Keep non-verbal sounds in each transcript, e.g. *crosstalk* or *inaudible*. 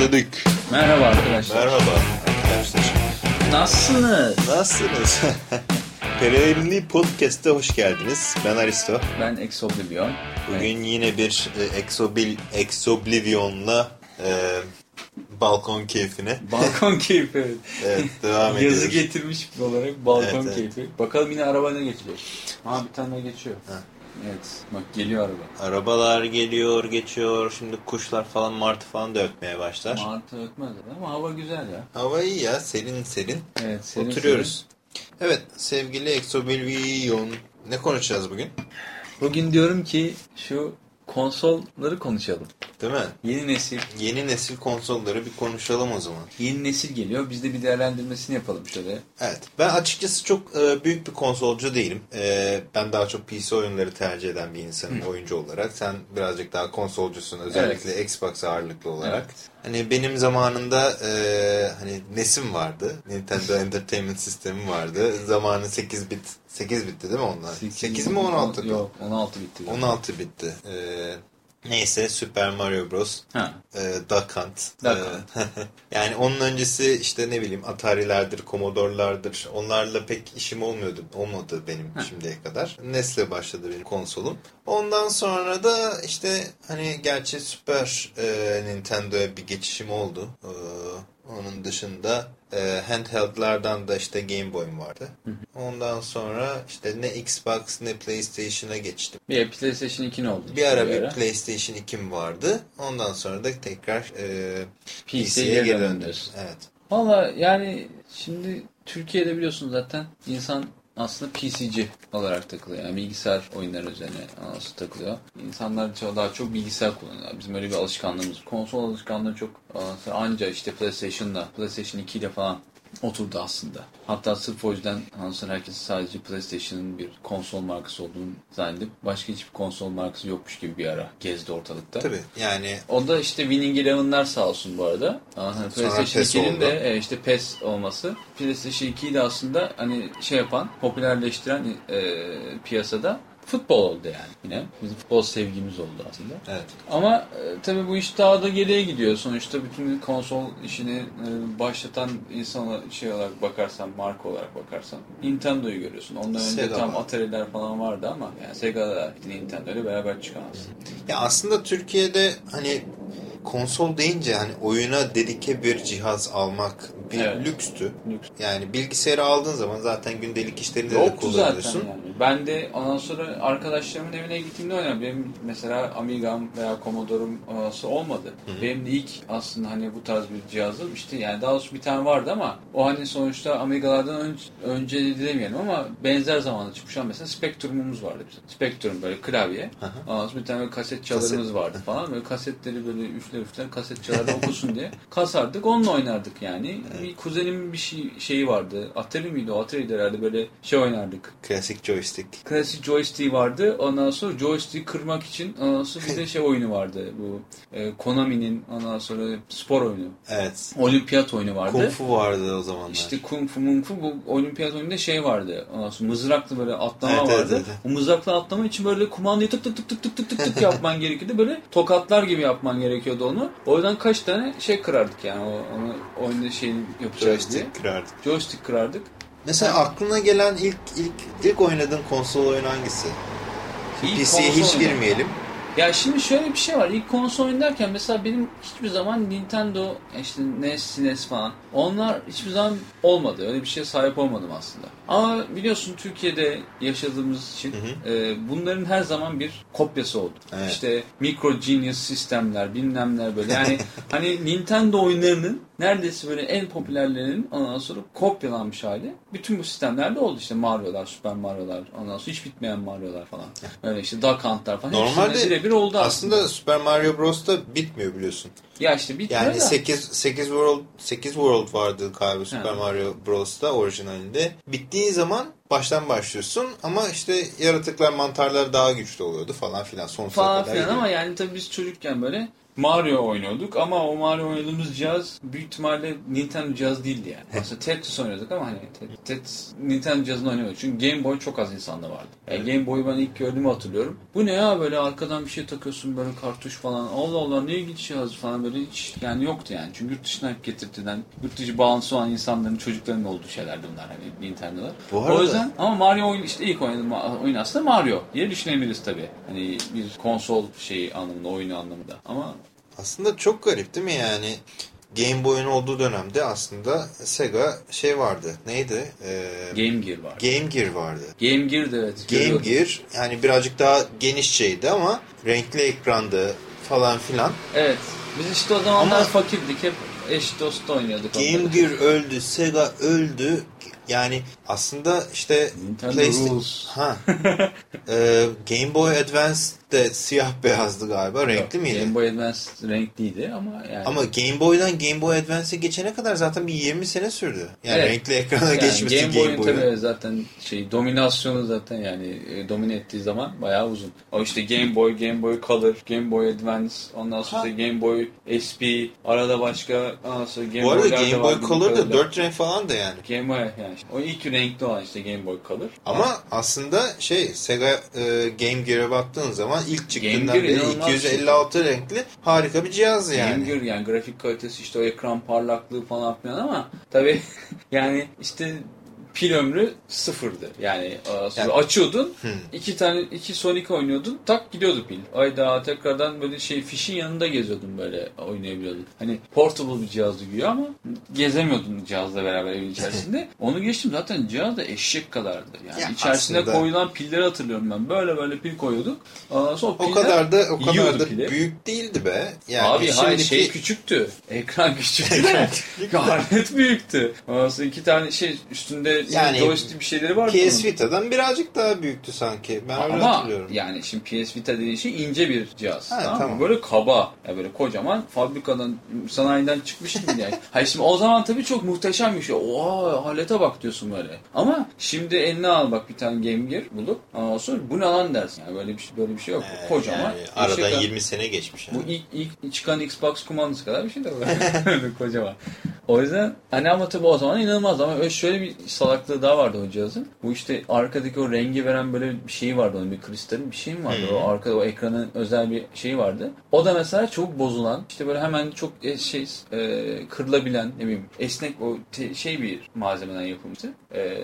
Başladık. Merhaba arkadaşlar. Merhaba arkadaşlar. Nasılsınız? Nasılsınız? *laughs* Perilerimli Podcast'a hoş geldiniz. Ben Aristo. Ben Exoblivion. Bugün yine bir e, Exobil, Exoblivion'la e, balkon keyfine *laughs* Balkon keyfi. evet, devam *laughs* ediyoruz. Yazı getirmiş olarak balkon Evet, keyfi. Bakalım yine araba ne geçecek? Ha bir tane geçiyor. Ha. Evet bak geliyor araba. Arabalar geliyor, geçiyor. Şimdi kuşlar falan, martı falan da ötmeye başlar. Mantı ötmez ama hava güzel ya. Hava iyi ya, serin serin. Evet serin Oturuyoruz. Evet, sevgili Exobilvion. Ne konuşacağız bugün? serin. Bugün diyorum ki şu konsolları konuşalım. Değil mi? Yeni nesil. Yeni nesil konsolları bir konuşalım o zaman. Yeni nesil geliyor. Biz de bir değerlendirmesini yapalım şöyle. Evet. Ben açıkçası çok e, büyük bir konsolcu değilim. E, ben daha çok PC oyunları tercih eden bir insanım oyuncu olarak. Sen birazcık daha konsolcusun. Özellikle Xbox ağırlıklı olarak. Evet. Hani benim zamanında e, hani Nesim vardı. Nintendo Entertainment System'i vardı. Zamanı 8 bit. 8 bitti değil mi onlar? 8, mi 16 mı? Yok 16 bitti. 16 bitti. E, neyse Super Mario Bros. Ha. E, Duck Hunt. Duck E, *laughs* yani onun öncesi işte ne bileyim Atari'lerdir, Commodore'lardır. Onlarla pek işim olmuyordu. Olmadı benim şimdiye kadar. Nesle başladı benim konsolum. Ondan sonra da işte hani gerçi Super e, Nintendo'ya bir geçişim oldu. E, onun dışında e, handheld'lardan da işte Game Boy'um vardı. Ondan sonra işte ne Xbox ne PlayStation'a geçtim. Bir PlayStation 2 ne oldu? Bir ara bir PlayStation 2'm vardı. Ondan sonra da tekrar e, PC'ye geri geri döndüm. döndüm. Evet. Valla yani şimdi Türkiye'de biliyorsun zaten insan aslında PC'ci olarak takılıyor. Yani bilgisayar oyunları üzerine nasıl takılıyor. İnsanlar daha çok bilgisayar kullanıyorlar. Bizim öyle bir alışkanlığımız. Konsol alışkanlığı çok e, anca işte PlayStation'da, PlayStation 2 ile falan oturdu aslında. Hatta sırf o yüzden aslında herkes sadece PlayStation'ın bir konsol markası olduğunu zannedip başka hiçbir konsol markası yokmuş gibi bir ara gezdi ortalıkta. Tabii yani O da işte Winning Eleven'lar sağ olsun bu arada. Hani PlayStation PES 2'nin oldu. de e, işte PES olması. PlayStation 2'yi de aslında hani şey yapan, popülerleştiren e, piyasada futbol oldu yani yine. Bizim futbol sevgimiz oldu aslında. evet. Ama e, tabii bu iş daha da geriye gidiyor. Sonuçta bütün konsol işini e, başlatan insana şey olarak bakarsan, marka olarak bakarsan Nintendo'yu görüyorsun. Ondan önce Sega tam var. Atari'ler falan vardı ama yani Sega'da Nintendo ile beraber çıkan aslında. Ya aslında Türkiye'de hani konsol deyince hani oyuna dedike bir cihaz almak bir Evet. lükstü. Lüks. Yani bilgisayarı aldığın zaman zaten gündelik işlerinde de Yoktu zaten kullanıyorsun. yani. Ben de ondan sonra arkadaşlarımın evine gittiğimde oynadım. Benim mesela Amiga'm veya Commodore'um olmadı. Benim de ilk aslında hani bu tarz bir cihazım işte yani daha doğrusu bir tane vardı ama o hani sonuçta Amiga'lardan önce, önce demeyelim ama benzer zamanda çıkmış olan mesela Spectrum'umuz vardı bizim. Spectrum böyle klavye. Ondan sonra bir tane böyle kaset çalarımız vardı falan. Böyle kasetleri böyle üfler üfler kaset çalardı okusun diye kasardık. Onunla oynardık yani. Bir kuzenimin bir şey, şeyi vardı. Atari miydi o? Atari'de herhalde böyle şey oynardık. Klasik joystick. Klasik joystick vardı. Ondan sonra joystick kırmak için ondan sonra bir de şey oyunu vardı. Bu e, Konami'nin ondan sonra spor oyunu. Evet. Olimpiyat oyunu vardı. Kung Fu vardı o zamanlar. İşte kung fu mung fu bu olimpiyat oyununda şey vardı. Ondan sonra mızraklı böyle atlama Evet, vardı. evet, evet. O mızraklı atlama için böyle kumandayı tık tık tık tık tık tık tık tık yapman *laughs* gerekiyordu. Böyle tokatlar gibi yapman gerekiyordu onu. O yüzden kaç tane şey kırardık yani o onu oyunda şeyini yapacağız diye. joystick kırardık. Joystick kırardık. Mesela aklına gelen ilk ilk ilk oynadığın konsol oyunu hangisi? PC'ye hiç girmeyelim. Ya şimdi şöyle bir şey var. İlk konsol oynarken mesela benim hiçbir zaman Nintendo, işte NES, SNES falan onlar hiçbir zaman olmadı. Öyle bir şeye sahip olmadım aslında. Ama biliyorsun Türkiye'de yaşadığımız için e, bunların her zaman bir kopyası oldu. Evet. İşte Micro Genius sistemler, bilmemler böyle. Yani *laughs* hani Nintendo oyunlarının neredeyse böyle en popülerlerinin ondan sonra kopyalanmış hali. Bütün bu sistemlerde oldu işte Mario'lar, Super Mario'lar, ondan sonra hiç bitmeyen Mario'lar falan. Öyle işte Duck Hunt'lar falan. Normalde birebir oldu aslında. aslında Super Mario Bros'ta bitmiyor biliyorsun. Ya işte bitmiyor Yani da. 8 8 World 8 World vardı galiba Super Ha. Mario Bros'ta orijinalinde. Bittiği zaman baştan başlıyorsun ama işte yaratıklar mantarlar daha güçlü oluyordu falan filan sonsuza falan kadar. filan gidiyor. ama yani tabii biz çocukken böyle Mario oynuyorduk ama o Mario oynadığımız cihaz büyük ihtimalle Nintendo cihaz değildi yani. Aslında Tetris oynuyorduk ama hani Tet- Tetris Nintendo cihazını oynamıyorduk. Çünkü Game Boy çok az insanda vardı. Yani Game Boy'u ben ilk gördüğümü hatırlıyorum. Bu ne ya böyle arkadan bir şey takıyorsun böyle kartuş falan. Allah Allah ne ilginç cihaz falan böyle hiç yani yoktu yani. Çünkü yurt dışından hep getirtilen, yurt dışı bağlantısı olan insanların çocuklarının olduğu şeylerdi bunlar hani Nintendo'lar. Bu arada- O yüzden ama Mario oyun işte ilk oynadığım oyun aslında Mario diye düşünebiliriz tabii. Hani bir konsol şeyi anlamında, oyunu anlamında. Ama Aslında çok garip değil mi yani? Game Boy'un olduğu dönemde aslında Sega şey vardı. Neydi? Ee, Game Gear var. Game Gear vardı. Game Gear de evet. Game görüyordum. Gear yani birazcık daha geniş şeydi ama renkli ekrandı falan filan. Evet. Biz işte o zamanlar Ama- fakirdik. Hep eş dost oynuyorduk. Game onları. Gear öldü, Sega öldü. Yani aslında işte PlayStation- rules. Ha. *laughs* Ee, Game Boy Advance de siyah beyazdı galiba. Renkli Yok, miydi? Game Boy Advance renkliydi ama yani. Ama Game Boy'dan Game Boy Advance'e geçene kadar zaten bir 20 sene sürdü. Yani Evet. renkli ekrana yani geçmesi Game Game, Boy'un tabii zaten şey dominasyonu zaten yani e, domine ettiği zaman bayağı uzun. O işte Game Boy, Game Boy Color, Game Boy Advance, ondan sonra Ha. Game Boy SP, arada başka ondan sonra Game Bu arada Boy'lar Game Boy Color da kadarıyla. 4 renk falan da yani. Game Boy yani. O ilk renkli olan işte Game Boy Color. Ama aslında şey Sega e, Game Gear'e baktığın zaman ilk çıktığından Gear beri inanılmaz bir şey. 256 renkli harika bir cihaz yani. Game Gear yani grafik kalitesi işte o ekran parlaklığı falan filan ama tabii *laughs* yani işte pil ömrü sıfırdı. Yani, e, sonra Yani- açıyordun Hmm. iki tane iki Sonic oynuyordun tak gidiyordu pil. Ayda tekrardan böyle şey fişin yanında geziyordun böyle oynayabiliyordun. Hani portable bir cihazdı güya ama gezemiyordun cihazla beraber evin içerisinde. *laughs* Onu geçtim zaten cihaz da eşek kadardı. Yani Ya içerisine aslında- koyulan pilleri hatırlıyorum ben. Böyle böyle pil koyuyorduk. Ondan sonra O kadar da o kadar da pili. büyük değildi be. Yani Abi hayır şimdiki- şey küçüktü. Ekran küçüktü *laughs* gayet büyüktü. Ondan sonra iki tane şey üstünde Yani joystick bir şeyleri vardı. PS. Vita'dan birazcık daha büyüktü sanki. Ben öyle Ama hatırlıyorum. yani şimdi PS Vita dediğin şey ince bir cihaz. Ha, tamam tamam. Böyle kaba. Ya böyle kocaman fabrikadan, sanayiden çıkmış gibi yani. *laughs* Hayır şimdi o zaman tabii çok muhteşem bir şey. Oha halete bak diyorsun böyle. Ama şimdi eline al bak bir tane Game Gear bulup ondan sonra bu ne lan dersin. Yani böyle bir şey, böyle bir şey yok. Ee, kocaman. yani aradan ar- 20 sene geçmiş. Yani. bu ilk, ilk çıkan Xbox kumandası kadar bir şey de böyle *laughs* *laughs* kocaman. O yüzden hani ama tabii o zaman inanılmaz ama öyle şöyle bir salaklığı daha vardı o cihazın. Bu işte arkadaki o rengi veren böyle bir şeyi vardı onun bir kristalin bir şey mi vardı? Hı. O arkada o ekranın özel bir şeyi vardı. O da mesela çok bozulan işte böyle hemen çok e, şey e, kırılabilen ne bileyim esnek o te- şey bir malzemeden yapılmıştı. E,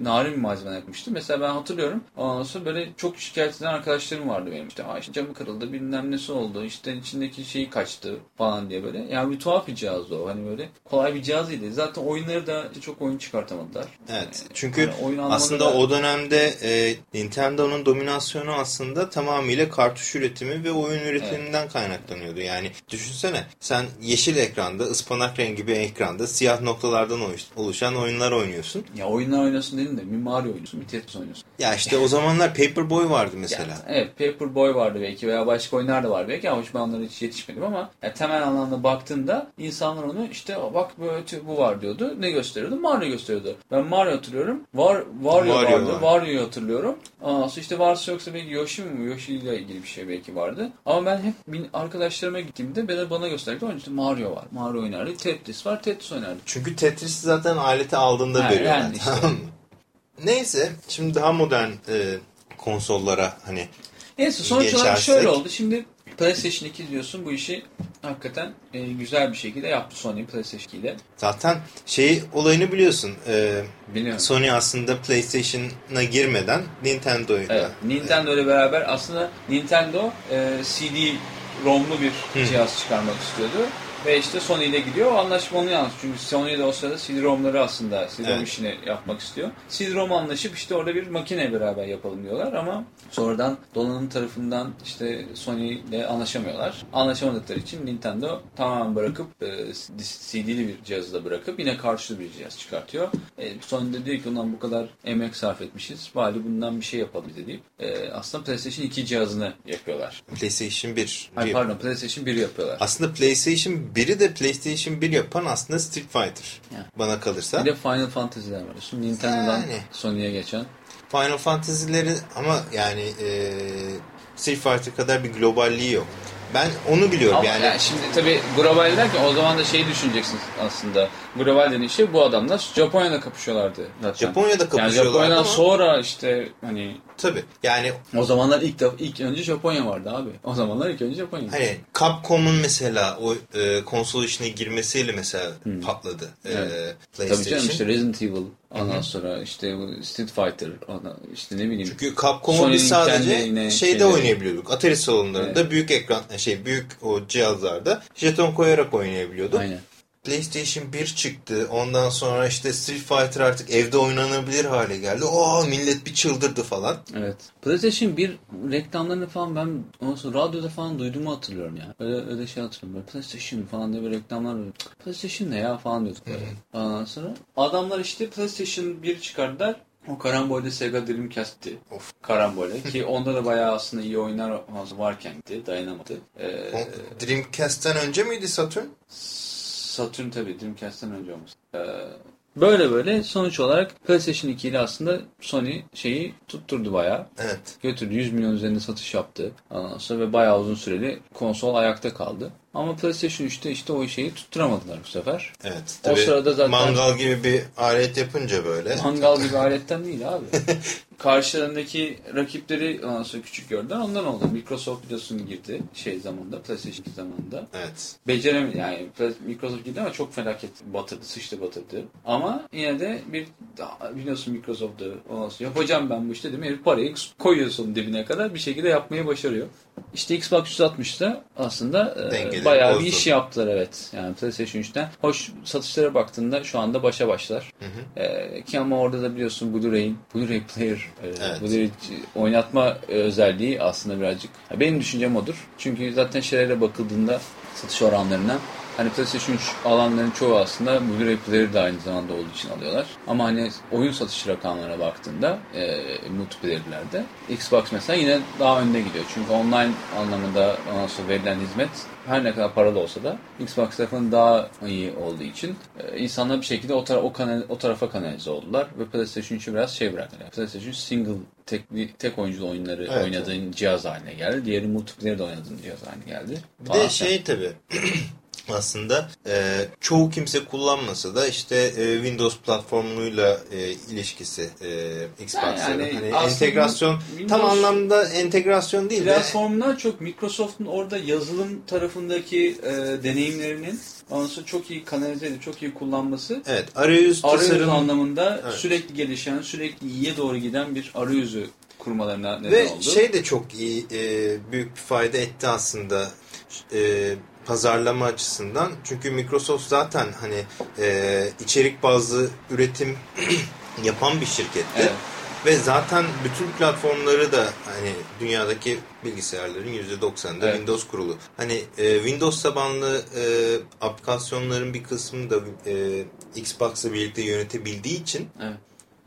narin bir malzemeden yapmıştı. Mesela ben hatırlıyorum. Ondan sonra böyle çok şikayet eden arkadaşlarım vardı benim. İşte, Aa, işte camı kırıldı bilmem nesi oldu. işte içindeki şeyi kaçtı falan diye böyle. Yani bir tuhaf bir cihazdı o. Hani böyle kolay bir cihaz değildi. Zaten oyunları da çok oyun çıkartamadılar. Evet. Yani Çünkü oyun anlamında aslında da- o dönemde e, Nintendo'nun dominasyonu aslında tamamıyla kartuş üretimi ve oyun üretiminden kaynaklanıyordu. Yani düşünsene sen yeşil ekranda, ıspanak rengi bir ekranda siyah noktalardan oluş- oluşan oyunlar oynuyorsun. Ya oyunlar oynasın dedim de bir Mario oynuyorsun, bir Tetris oynuyorsun. Ya işte o zamanlar Paperboy vardı mesela. Ya, evet Paperboy vardı belki veya başka oyunlar da var belki ama ben onlara hiç yetişmedim ama ya, temel anlamda baktığında insanlar onu işte bak böyle bu var diyordu. Ne gösteriyordu? Mario gösteriyordu. Ben Mario hatırlıyorum. Var Wario, Wario vardı. var. Wario'yu hatırlıyorum. Aa, işte varsa yoksa belki Yoshi mi? Yoshi ile ilgili bir şey belki vardı. Ama ben hep arkadaşlarıma gittiğimde bana, bana gösterdi. Onun işte Mario var. Mario oynardı. Tetris var. Tetris oynardı. Çünkü Tetris'i zaten aleti aldığında Ha, veriyorlar. yani işte. Neyse şimdi daha modern e, konsollara hani Neyse sonuç olarak şöyle oldu. Şimdi PlayStation 2 diyorsun bu işi hakikaten e, güzel bir şekilde yaptı Sony PlayStation 2 ile. zaten şey olayını biliyorsun. E, Biliyorum. Sony aslında PlayStation'a girmeden Nintendo'yla Evet, Nintendo ile beraber aslında Nintendo e, CD-ROM'lu bir Hı. cihaz çıkarmak istiyordu. Ve işte Sony ile gidiyor. O anlaşma onu yalnız. Çünkü Sony de o sırada CD-ROM'ları aslında CD-ROM Evet. işini yapmak istiyor. CD-ROM anlaşıp işte orada bir makine beraber yapalım diyorlar ama sonradan donanım tarafından işte Sony ile anlaşamıyorlar. Anlaşamadıkları için Nintendo tamamen bırakıp e, CD'li bir cihazı da bırakıp yine karşılığı bir cihaz çıkartıyor. E, Sony de diyor ki ondan bu kadar emek sarf etmişiz. Bari bundan bir şey yapalım deyip e, aslında PlayStation 2 cihazını yapıyorlar. PlayStation 1. Ay pardon PlayStation 1 yapıyorlar. Aslında PlayStation biri de PlayStation 1 yapan aslında Street Fighter. Ya. Bana kalırsa. Bir de Final Fantasy'ler var. Şimdi Nintendo'dan Yani. Sony'ye geçen. Final Fantasy'leri ama yani e, Street Fighter kadar bir globalliği yok. Ben onu biliyorum Ama yani. yani şimdi tabii global derken o zaman da şeyi düşüneceksiniz aslında. Global dediğin şey bu adamlar Japonya'da kapışıyorlardı zaten. Japonya'da yani kapışıyorlar Japonya'dan ama sonra işte hani tabii yani o zamanlar ilk defa ilk önce Japonya vardı abi. O zamanlar ilk önce Japonya. hani Capcom'un mesela o e, konsol işine girmesiyle mesela patladı e, Evet. Tabii PlayStation. canım işte Resident Evil ondan sonra işte Street Fighter ondan işte ne bileyim. Çünkü Capcom'u biz sadece yine şeyde şeyleri- oynayabiliyorduk. Atari salonlarında büyük ekran şey büyük o cihazlarda jeton koyarak oynayabiliyorduk. Aynen. PlayStation 1 çıktı. Ondan sonra işte Street Fighter artık evde oynanabilir hale geldi. Oo millet bir çıldırdı falan. Evet. PlayStation 1 reklamlarını falan ben ondan sonra radyoda falan duyduğumu hatırlıyorum ya. Öyle, öyle şey hatırlıyorum. Böyle PlayStation falan diye bir reklamlar var. PlayStation ne ya falan diyorduk böyle. Ondan sonra adamlar işte PlayStation 1 çıkardılar. O karambolde Sega Dreamcast'ti. Of. Karambole. *laughs* Ki onda da bayağı aslında iyi oyunlar varken dayanamadı. Ee, Dreamcast'ten önce miydi Saturn? Saturn tabii Dreamcast'ten önce olmuş. Ee, böyle böyle sonuç olarak PlayStation 2 ile aslında Sony şeyi tutturdu bayağı. Evet. götürdü. 100 milyon üzerinde satış yaptı. Ondan sonra ve bayağı uzun süreli konsol ayakta kaldı. Ama PlayStation 3'te işte o şeyi tutturamadılar bu sefer. Evet. O sırada zaten- mangal gibi bir alet yapınca böyle. Mangal gibi aletten değil abi. *laughs* Karşılarındaki rakipleri ondan sonra küçük gördüler. Ondan oldu. Microsoft biliyorsun girdi şey zamanında, PlayStation 2 zamanında. Evet. Beceremedi yani Microsoft girdi ama çok felaket batırdı, sıçtı batırdı. Ama yine de bir biliyorsun Microsoft'da ondan sonra yapacağım ben bu işte değil mi? Parayı koyuyorsun dibine kadar bir şekilde yapmayı başarıyor. İşte Xbox 360'da aslında e, Dengeleri bayağı bozdu. bir iş yaptılar evet. Yani PlayStation 3'ten. Hoş satışlara baktığında şu anda başa başlar. E, ki ama orada da biliyorsun Blu-ray'in Blu-ray player e, Evet. Blu-ray oynatma özelliği aslında birazcık. Benim düşüncem odur. Çünkü zaten şeylere bakıldığında satış oranlarına Hani PlayStation 3 alanların çoğu aslında Blu-ray player de aynı zamanda olduğu için alıyorlar. Ama hani oyun satış rakamlarına baktığında e, multiplayer'lerde Xbox mesela yine daha önde gidiyor. Çünkü online anlamında ondan sonra verilen hizmet her ne kadar paralı olsa da Xbox tarafının daha iyi olduğu için e, insanlar bir şekilde o, tara- o, kanal- o tarafa kanalize oldular ve PlayStation 3'ü biraz şey bıraktılar. PlayStation 3 single tek, tek oyunculu oyunları Evet, oynadığın cihaz haline geldi. Diğeri multiplayer'de oynadığın cihaz haline geldi. Bir de şey tabii aslında e, çoğu kimse kullanmasa da işte e, Windows platformuyla e, ilişkisi e, Xbox'ların. Yani hani aslında entegrasyon Windows- tam anlamda entegrasyon değil de Platformdan çok Microsoft'un orada yazılım tarafındaki e, deneyimlerinin sonra çok iyi kanalize edip çok iyi kullanması evet arayüz arayüz tasarım anlamında Evet. sürekli gelişen, sürekli iyiye doğru giden bir arayüzü kurmalarına neden ve oldu. şey de çok iyi e, büyük bir fayda etti aslında e, pazarlama açısından. Çünkü Microsoft zaten hani e, içerik bazlı üretim *clears throat* yapan bir şirketti. Evet. Ve zaten bütün platformları da hani dünyadaki bilgisayarların %90'ında Evet. Windows kurulu. Hani e, Windows tabanlı e, aplikasyonların bir kısmını da e, Xbox'la birlikte yönetebildiği için Evet.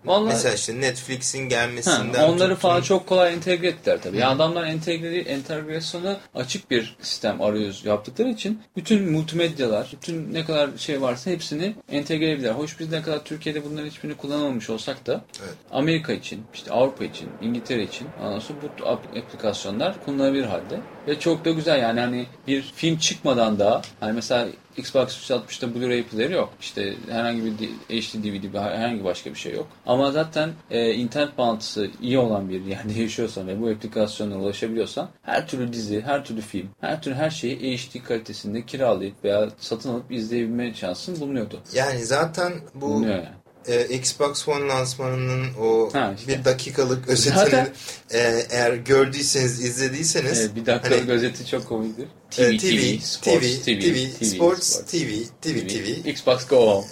Vallahi mesela işte Netflix'in Ha, gelmesinden onları tutun- falan çok kolay entegre ettiler tabii. Yani adamlar entegre, entegrasyona açık bir sistem arayüz yaptıkları için bütün multimedyalar, bütün ne kadar şey varsa hepsini entegre edebilirler. Hoş biz ne kadar Türkiye'de bunların hiçbirini kullanamamış olsak da Evet. Amerika için, işte Avrupa için, İngiltere için sonra bu ap- aplikasyonlar kullanılabilir halde. Ve çok da güzel yani hani bir film çıkmadan daha hani mesela Xbox 360'da Blu-ray player yok. İşte herhangi bir HD DVD herhangi başka bir şey yok. Ama zaten e, internet bağlantısı iyi olan bir *laughs* yerde yaşıyorsan ve bu aplikasyonlara ulaşabiliyorsan her türlü dizi, her türlü film, her türlü her şeyi HD kalitesinde kiralayıp veya satın alıp izleyebilme şansın bulunuyordu. Yani zaten bu Bulunuyor yani. E, Xbox One lansmanının o Ha, işte. bir dakikalık özetini Zaten- e, eğer gördüyseniz, izlediyseniz Evet, bir dakika hani, özeti çok komiktir. e, TV, TV, Sports, TV, TV, Sports, TV, TV, TV. Xbox Go.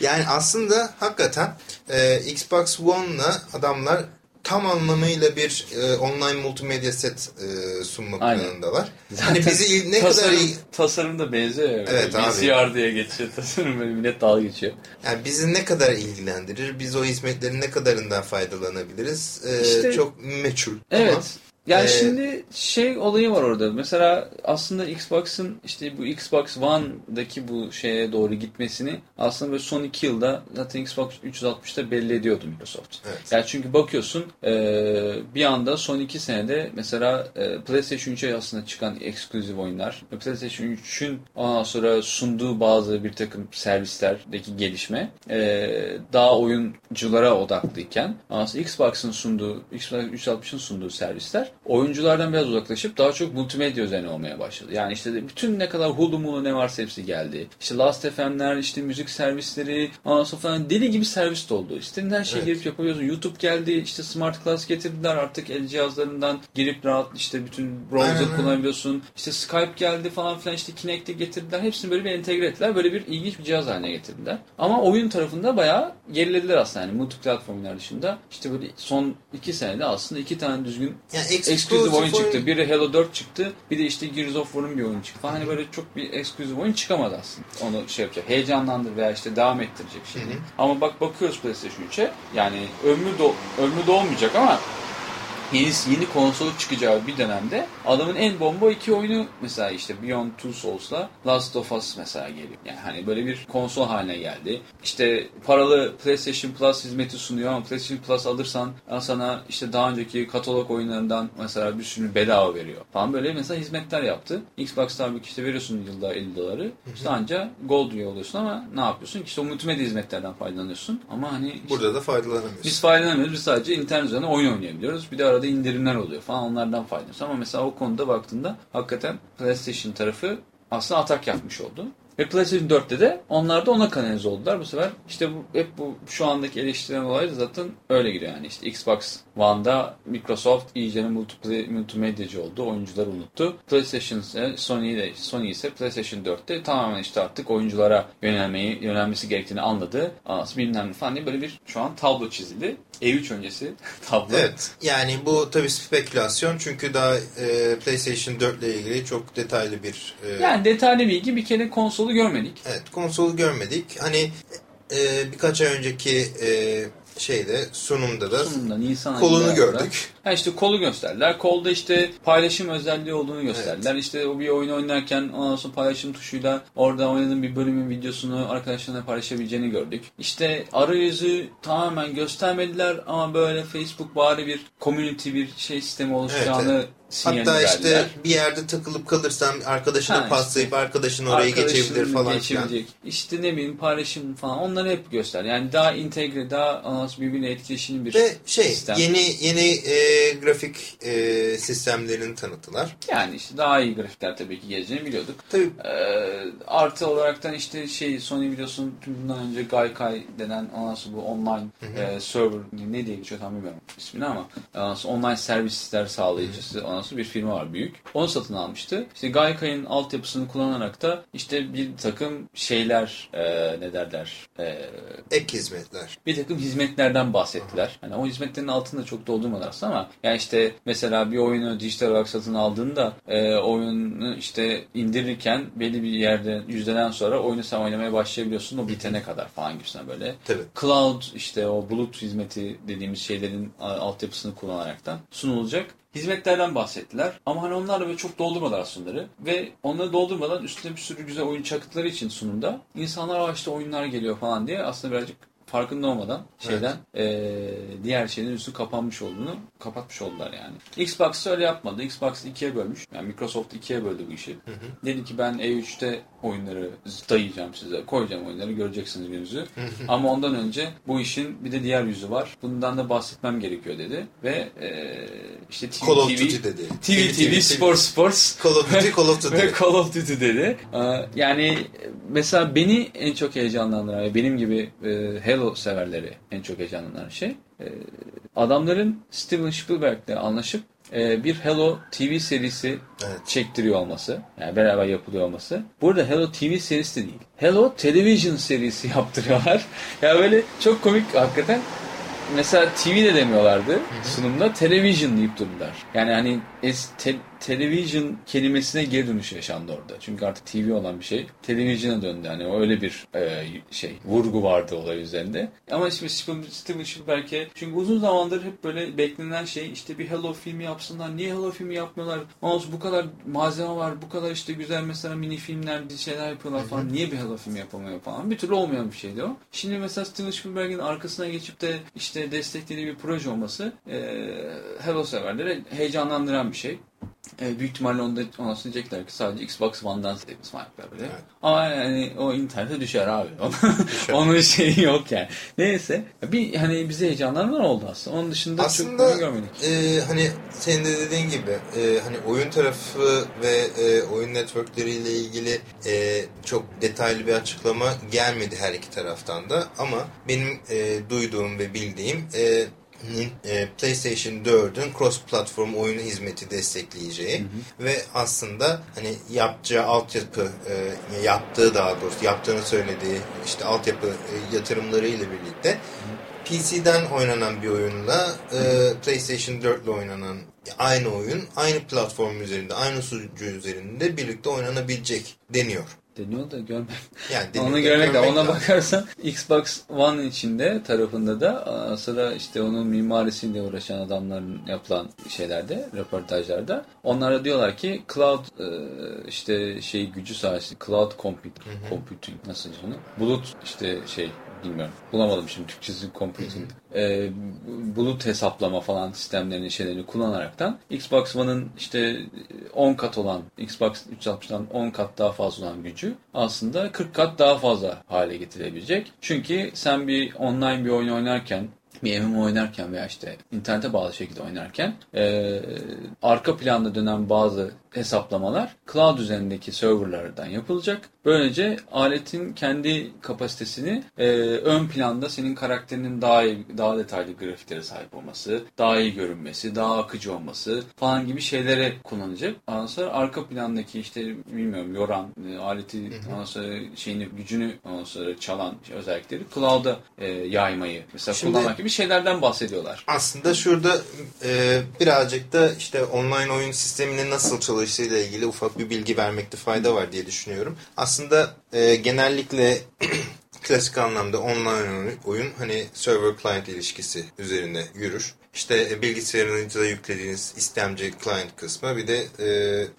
Yani aslında hakikaten e, Xbox One'la adamlar tam anlamıyla bir e, online multimedya set e, sunma Aynen. planındalar. Hani bizi ne tasarım, kadar il- tasarım da benziyor. ya. Evet abi. VCR diye geçiyor *laughs* tasarım böyle millet dalga geçiyor. yani bizi ne kadar ilgilendirir, biz o hizmetlerin ne kadarından faydalanabiliriz e, İşte- çok meçhul. Ama Evet. Yani Ee, şimdi şey olayı var orada. Mesela aslında Xbox'ın işte bu Xbox One'daki bu şeye doğru gitmesini aslında böyle son iki yılda zaten Xbox 360'da belli ediyordu Microsoft. Evet. Yani çünkü bakıyorsun e, bir anda son iki senede mesela e, PlayStation 3'e aslında çıkan ekskluzif oyunlar ve PlayStation 3'ün ondan sonra sunduğu bazı bir takım servislerdeki gelişme e, daha oyunculara odaklıyken aslında Xbox'ın sunduğu Xbox 360'ın sunduğu servisler oyunculardan biraz uzaklaşıp daha çok multimedya üzerine olmaya başladı. Yani işte bütün ne kadar Hulu Mulu ne varsa hepsi geldi. İşte Last FM'ler, işte müzik servisleri, sonra falan deli gibi servis de oldu. İstediğin her şeyi Evet. girip yapabiliyorsun. YouTube geldi, işte Smart Class getirdiler artık el cihazlarından girip rahat işte bütün browser Aynen, kullanabiliyorsun. İşte Skype geldi falan filan işte Kinect'i getirdiler. Hepsini böyle bir entegre ettiler. Böyle bir ilginç bir cihaz haline getirdiler. Ama oyun tarafında bayağı gerilediler aslında. Yani multiplatform oyunlar dışında. İşte böyle son iki senede aslında iki tane düzgün Yani ekskluzif oyun çıktı. Biri Halo 4 çıktı. Bir de işte Gears of War'un bir oyunu çıktı falan. Hani böyle çok bir ekskluzif oyun çıkamadı aslında. Onu şey yapacak. Heyecanlandır veya işte devam ettirecek hı. Ama bak bakıyoruz PlayStation 3'e. Yani ömrü, do ömrü dolmayacak ama yeni, yeni konsol çıkacağı bir dönemde adamın en bomba iki oyunu mesela işte Beyond Two Souls'la Last of Us mesela geliyor. Yani hani böyle bir konsol haline geldi. İşte paralı PlayStation Plus hizmeti sunuyor ama PlayStation Plus alırsan sana işte daha önceki katalog oyunlarından mesela bir sürü bedava veriyor falan böyle mesela hizmetler yaptı. Xbox tabii ki işte veriyorsun yılda 50 doları. İşte anca Gold üye oluyorsun ama ne yapıyorsun? İşte o multimedya hizmetlerden faydalanıyorsun. Ama hani işte Burada da faydalanamıyorsun. biz faydalanamıyoruz. Biz sadece internet üzerinden oyun oynayabiliyoruz. Bir de arada indirimler oluyor falan onlardan faydalanıyoruz. Ama mesela o konuda baktığında hakikaten PlayStation tarafı aslında atak yapmış oldu. Ve PlayStation 4'te de onlar da ona kanalize oldular. Bu sefer işte bu, hep bu şu andaki eleştirilen olay da zaten öyle giriyor. Yani işte Xbox One'da Microsoft iyice multimedyacı oldu. Oyuncuları unuttu. PlayStation Sony, de, Sony ise PlayStation 4'te tamamen işte artık oyunculara yönelmeyi, yönelmesi gerektiğini anladı. Anası bilmem ne falan diye böyle bir şu an tablo çizildi. E3 öncesi *laughs* tablo. Evet. Yani bu tabii spekülasyon çünkü daha e, PlayStation 4 ile ilgili çok detaylı bir e, Yani detaylı bilgi bir kere konsolu görmedik. evet konsolu görmedik. Hani e, birkaç ay önceki e, şeyde sunumda da Sonunda Nisan kolunu gördük. Ha işte kolu gösterdiler. Kolda işte paylaşım özelliği olduğunu gösterdiler. İşte o bir oyun oynarken ondan sonra paylaşım tuşuyla orada oynadığın bir bölümün videosunu arkadaşlarına paylaşabileceğini gördük. İşte arayüzü tamamen göstermediler ama böyle Facebook bari bir community bir şey sistemi oluşacağını Evet, sinyalini Hatta işte bir yerde takılıp kalırsan arkadaşına Ha, paslayıp arkadaşın oraya geçebilir falan geçebilecek. İşte ne bileyim paylaşım falan onları hep göster. Yani daha entegre, daha anası birbirine etkileşimli bir Ve şey sistem. yeni yeni e, grafik e, sistemlerini tanıttılar. Yani işte daha iyi grafikler tabii ki geleceğini biliyorduk. Tabii Ee, artı olaraktan işte şey Sony biliyorsun bundan önce Gaikai denen sonra bu online e, server ne diye geçiyor tam bilmiyorum ismini ama sonra online servisler sağlayıcısı ondan sonra bir firma var büyük. Onu satın almıştı. İşte Gaikai'nin altyapısını kullanarak da işte bir takım şeyler e, ne derler e, ek hizmetler. bir takım hizmetlerden bahsettiler. Hani o hizmetlerin altında çok doldurmadılar aslında ama yani işte mesela bir oyunu dijital olarak satın aldığında e, oyunu işte indirirken belli bir yerde yüzdeden sonra oyunu sen oynamaya başlayabiliyorsun o bitene kadar falan gibisinden böyle. Tabii. Cloud işte o bulut hizmeti dediğimiz şeylerin altyapısını kullanaraktan sunulacak hizmetlerden bahsettiler. Ama hani onlar da böyle çok doldurmadılar aslında. Ve onları doldurmadan üstüne bir sürü güzel oyun çakıtları için sunumda insanlar "Aa işte oyunlar geliyor falan diye aslında birazcık farkında olmadan şeyden eee, diğer şeylerin üstü kapanmış olduğunu kapatmış oldular yani. Xbox öyle yapmadı. Xbox ikiye bölmüş. Yani Microsoft ikiye böldü bu işi. Dedi ki ben E3'te oyunları dayayacağım size. Koyacağım oyunları göreceksiniz gününüzü. Ama ondan önce bu işin bir de diğer yüzü var. Bundan da bahsetmem gerekiyor dedi. Ve eee, işte TV, Call of TV, Duty dedi. TV, TV, Spor Sports Call of Duty, Call of *laughs* Duty. ve Call of Duty dedi. Yani mesela beni en çok heyecanlandıran benim gibi e, Severleri en çok heyecanlandıran şey e, adamların Steven Spielberg'le anlaşıp e, bir Halo TV serisi Evet. çektiriyor olması. Yani beraber yapılıyor olması. Burada Hello TV serisi de değil. Hello Television serisi *laughs* yaptırıyorlar. ya böyle çok komik hakikaten. Mesela TV de demiyorlardı sunumda. Television deyip durdular. Yani hani es, te, television kelimesine geri dönüş yaşandı orada. Çünkü artık TV olan bir şey televizyona döndü. Hani öyle bir e, şey vurgu vardı olay üzerinde. Ama şimdi Steven Spielberg'e çünkü uzun zamandır hep böyle beklenen şey işte bir Hello filmi yapsınlar. Niye Hello filmi yapmıyorlar? Ondan bu kadar malzeme var. Bu kadar işte güzel mesela mini filmler şeyler yapıyorlar falan. Niye bir Hello filmi yapamıyor falan. Bir türlü olmayan bir şeydi o. Şimdi mesela Steven Spielberg'in arkasına geçip de işte desteklediği bir proje olması e, Hello severleri heyecanlandıran bir şey. E, büyük ihtimalle onda ona diyecekler ki sadece Xbox One'dan sevdiğimiz farklar böyle. Evet. Ama yani o internete düşer abi. düşer. *laughs* Onun şeyi yok yani. Neyse. Bir hani bize heyecanlanma oldu aslında. Onun dışında aslında, çok görmedik. E, hani senin de dediğin gibi e, hani oyun tarafı ve e, oyun networkleriyle ilgili e, çok detaylı bir açıklama gelmedi her iki taraftan da ama benim e, duyduğum ve bildiğim e, PlayStation 4'ün cross platform oyunu hizmeti destekleyeceği hı hı. ve aslında hani yapacağı altyapı e, yaptığı daha doğrusu yaptığını söylediği işte altyapı e, yatırımları ile birlikte PC'den oynanan bir oyunla e, PlayStation 4 ile oynanan aynı oyun aynı platform üzerinde aynı sunucu üzerinde birlikte oynanabilecek deniyor *laughs* deniyor da görmek. Yani onu görmek de ona bakarsan *laughs* Xbox One içinde tarafında da sıra işte onun mimarisiyle uğraşan adamların yapılan şeylerde, röportajlarda onlara diyorlar ki cloud işte şey gücü sayesinde cloud computing nasıl onu bulut işte şey bilmiyorum. Bulamadım şimdi Türkçesi computing. E, bulut hesaplama falan sistemlerini şeylerini kullanaraktan Xbox One'ın işte 10 kat olan Xbox 360'dan 10 kat daha fazla olan gücü aslında 40 kat daha fazla hale getirebilecek. Çünkü sen bir online bir oyun oynarken bir MMO oynarken veya işte internete bağlı şekilde oynarken e, arka planda dönen bazı hesaplamalar cloud üzerindeki serverlardan yapılacak. Böylece aletin kendi kapasitesini e, ön planda senin karakterinin daha iyi, daha detaylı grafiklere sahip olması, daha iyi görünmesi, daha akıcı olması falan gibi şeylere kullanacak. Ondan sonra arka plandaki işte bilmiyorum yoran, e, aleti ondan sonra şeyini, gücünü ondan sonra çalan özellikleri cloud'a e, yaymayı mesela Şimdi, kullanmak gibi şeylerden bahsediyorlar. Aslında şurada e, birazcık da işte online oyun sisteminin nasıl çalıştığını teknolojisiyle ilgili ufak bir bilgi vermekte fayda var diye düşünüyorum. Aslında e, genellikle *clears throat* klasik anlamda online oyun hani server-client ilişkisi üzerine yürür. İşte e, bilgisayarınıza yüklediğiniz istemci client kısmı bir de e,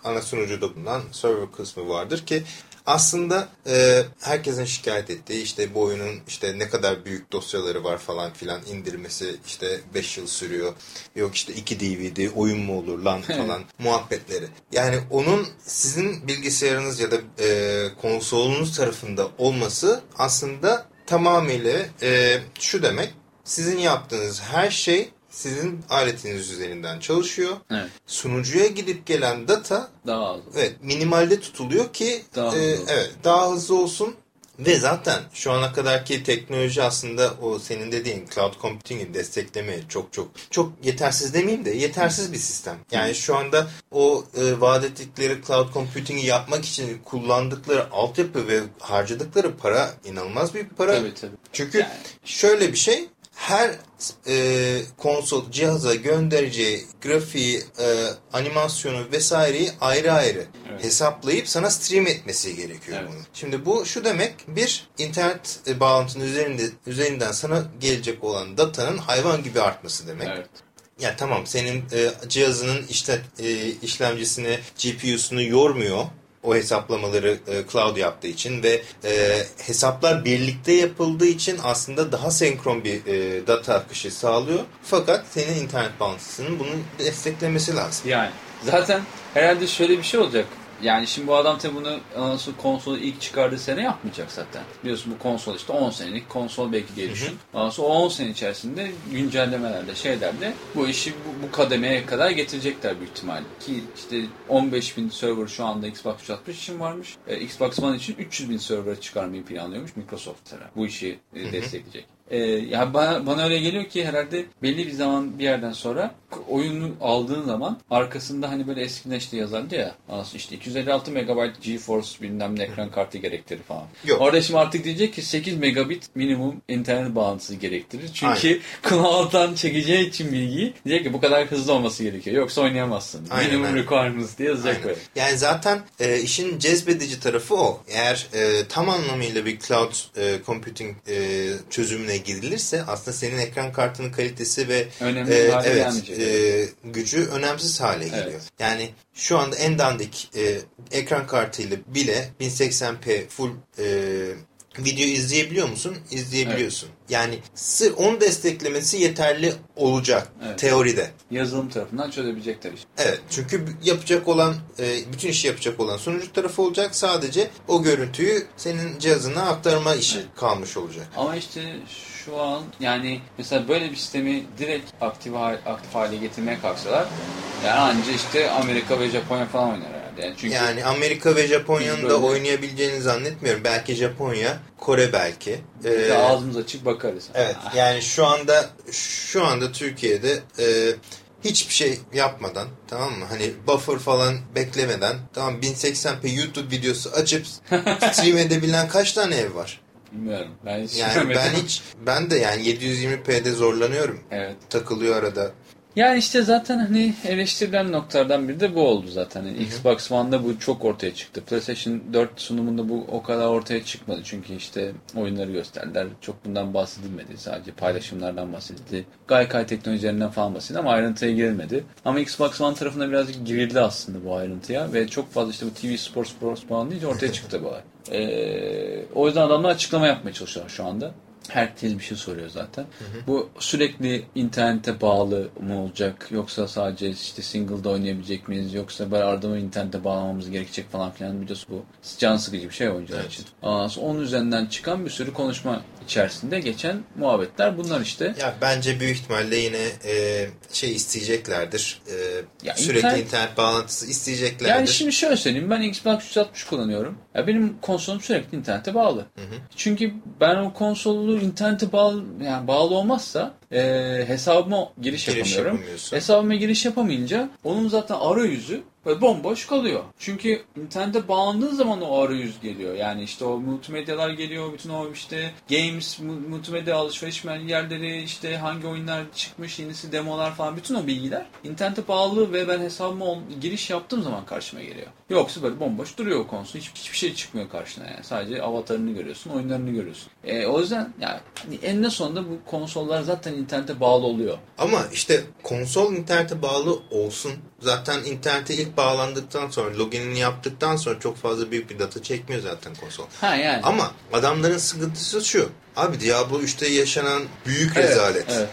ana sunucuda bulunan server kısmı vardır ki aslında e, herkesin şikayet ettiği işte bu oyunun işte ne kadar büyük dosyaları var falan filan indirmesi işte 5 yıl sürüyor. Yok işte 2 DVD oyun mu olur lan falan muhabbetleri. Yani onun sizin bilgisayarınız ya da e, konsolunuz tarafında olması aslında tamamıyla e, şu demek sizin yaptığınız her şey sizin aletiniz üzerinden çalışıyor. Evet. Sunucuya gidip gelen data daha hızlı. Evet, minimalde tutuluyor ki daha e, evet daha hızlı olsun. Ve zaten şu ana kadarki teknoloji aslında o senin dediğin cloud computing'i desteklemeye çok çok çok yetersiz demeyeyim de yetersiz bir sistem. Yani şu anda o e, vaat ettikleri cloud computing'i yapmak için kullandıkları altyapı ve harcadıkları para inanılmaz bir para. Tabii tabii. Çünkü yani. şöyle bir şey her e, konsol cihaza göndereceği grafiği, e, animasyonu vesaireyi ayrı ayrı evet. hesaplayıp sana stream etmesi gerekiyor evet. bunun. Şimdi bu şu demek bir internet e, bağlantının üzerinde üzerinden sana gelecek olan datanın hayvan gibi artması demek. Evet. Ya tamam senin e, cihazının işte e, işlemcisini, GPU'sunu yormuyor o hesaplamaları e, cloud yaptığı için ve e, hesaplar birlikte yapıldığı için aslında daha senkron bir e, data akışı sağlıyor. Fakat senin internet bağlantısının bunu desteklemesi lazım. Yani zaten herhalde şöyle bir şey olacak. Yani şimdi bu adam tabi bunu nasıl konsolu ilk çıkardığı sene yapmayacak zaten. Biliyorsun bu konsol işte 10 senelik konsol belki diye düşün. Ondan sonra o 10 sene içerisinde güncellemelerle şeylerle bu işi bu, bu kademeye kadar getirecekler büyük ihtimalle. Ki işte 15 bin server şu anda Xbox 360 için varmış. Ee, Xbox One için 300 bin server çıkarmayı planlıyormuş Microsoft mesela. Bu işi e, destekleyecek. E, ya bana, bana öyle geliyor ki herhalde belli bir zaman bir yerden sonra oyunu aldığın zaman arkasında hani böyle eskiden işte yazardı ya aslında işte 256 MB GeForce bilmem ne ekran kartı gerektirir falan. Yok. Orada şimdi artık diyecek ki 8 megabit minimum internet bağlantısı gerektirir. Çünkü Aynen. *laughs* cloud'dan çekeceği için bilgiyi diyecek ki bu kadar hızlı olması gerekiyor. Yoksa oynayamazsın. Aynen, minimum requirements diye yazacak Aynen. böyle. Yani zaten e, işin cezbedici tarafı o. Eğer e, tam anlamıyla bir cloud e, computing e, çözümüne gidilirse aslında senin ekran kartının kalitesi ve Önemli e, hale evet, e, gücü önemsiz hale geliyor. Evet. Yani şu anda en dandik e, ekran kartıyla bile 1080p full e, video izleyebiliyor musun? İzleyebiliyorsun. Yani sır onu desteklemesi yeterli olacak Evet. teoride. Yazılım tarafından çözebilecekler işte. Evet çünkü yapacak olan e, bütün işi yapacak olan sunucu tarafı olacak. Sadece o görüntüyü senin cihazına aktarma işi kalmış olacak. Ama işte şu an yani mesela böyle bir sistemi direkt aktif, aktif hale getirmeye kalksalar yani anca işte Amerika ve Japonya falan oynar herhalde. Yani çünkü Yani Amerika ve Japonya'nın Biz da böyle- oynayabileceğini zannetmiyorum. Belki Japonya, Kore belki. Ee, ağzımız açık bakarız. Evet *laughs* yani şu anda şu anda Türkiye'de e, hiçbir şey yapmadan tamam mı? Hani buffer falan beklemeden tamam 1080p YouTube videosu açıp *laughs* stream edebilen kaç tane ev var? Bilmiyorum. Ben hiç Yani ben hiç ben de yani 720p'de zorlanıyorum. Evet. Takılıyor arada. Yani işte zaten hani eleştirilen noktalardan biri de bu oldu zaten. Hani Xbox One'da bu çok ortaya çıktı. PlayStation 4 sunumunda bu o kadar ortaya çıkmadı. Çünkü işte oyunları gösterdiler. Çok bundan bahsedilmedi. Sadece paylaşımlardan bahsedildi. Gaykai teknolojilerinden falan bahsedildi ama ayrıntıya girilmedi. Ama Xbox One tarafında birazcık girildi aslında bu ayrıntıya. Ve çok fazla işte bu TV Sports Sports falan deyince ortaya *laughs* çıktı bu olay. Ee, o yüzden adamlar açıklama yapmaya çalışıyorlar şu anda. Herkes bir şey soruyor zaten. Bu sürekli internete bağlı mı olacak yoksa sadece işte single'da oynayabilecek miyiz yoksa böyle arada mı internete bağlamamız gerekecek falan filan biliyorsun bu can sıkıcı bir şey oyuncular Evet. için. Ondan sonra onun üzerinden çıkan bir sürü konuşma içerisinde geçen muhabbetler bunlar işte. Ya bence büyük ihtimalle yine e, şey isteyeceklerdir. E, Ya sürekli internet- internet, bağlantısı isteyeceklerdir. Yani şimdi şöyle söyleyeyim ben Xbox 360 kullanıyorum. Ya benim konsolum sürekli internete bağlı. Çünkü ben o konsolu internete bağlı yani bağlı olmazsa e, hesabıma giriş, Giriş yapamıyorum. Hesabıma giriş yapamayınca onun zaten arayüzü böyle bomboş kalıyor. Çünkü internete bağlandığın zaman o arayüz geliyor. Yani işte o multimedyalar geliyor. Bütün o işte games, mu- multimedya alışveriş yerleri işte hangi oyunlar çıkmış, yenisi demolar falan bütün o bilgiler internete bağlı ve ben hesabıma giriş yaptığım zaman karşıma geliyor. Yoksa böyle bomboş duruyor o konsol. Hiç, hiçbir şey çıkmıyor karşına yani. Sadece avatarını görüyorsun, oyunlarını görüyorsun. E, o yüzden yani eninde sonunda bu konsollar zaten internete bağlı oluyor. Ama işte konsol internete bağlı olsun. Zaten internete ilk bağlandıktan sonra, loginini yaptıktan sonra çok fazla büyük bir data çekmiyor zaten konsol. Ha yani. Ama adamların sıkıntısı şu. Abi Diablo 3'te yaşanan büyük Evet, rezalet. Evet.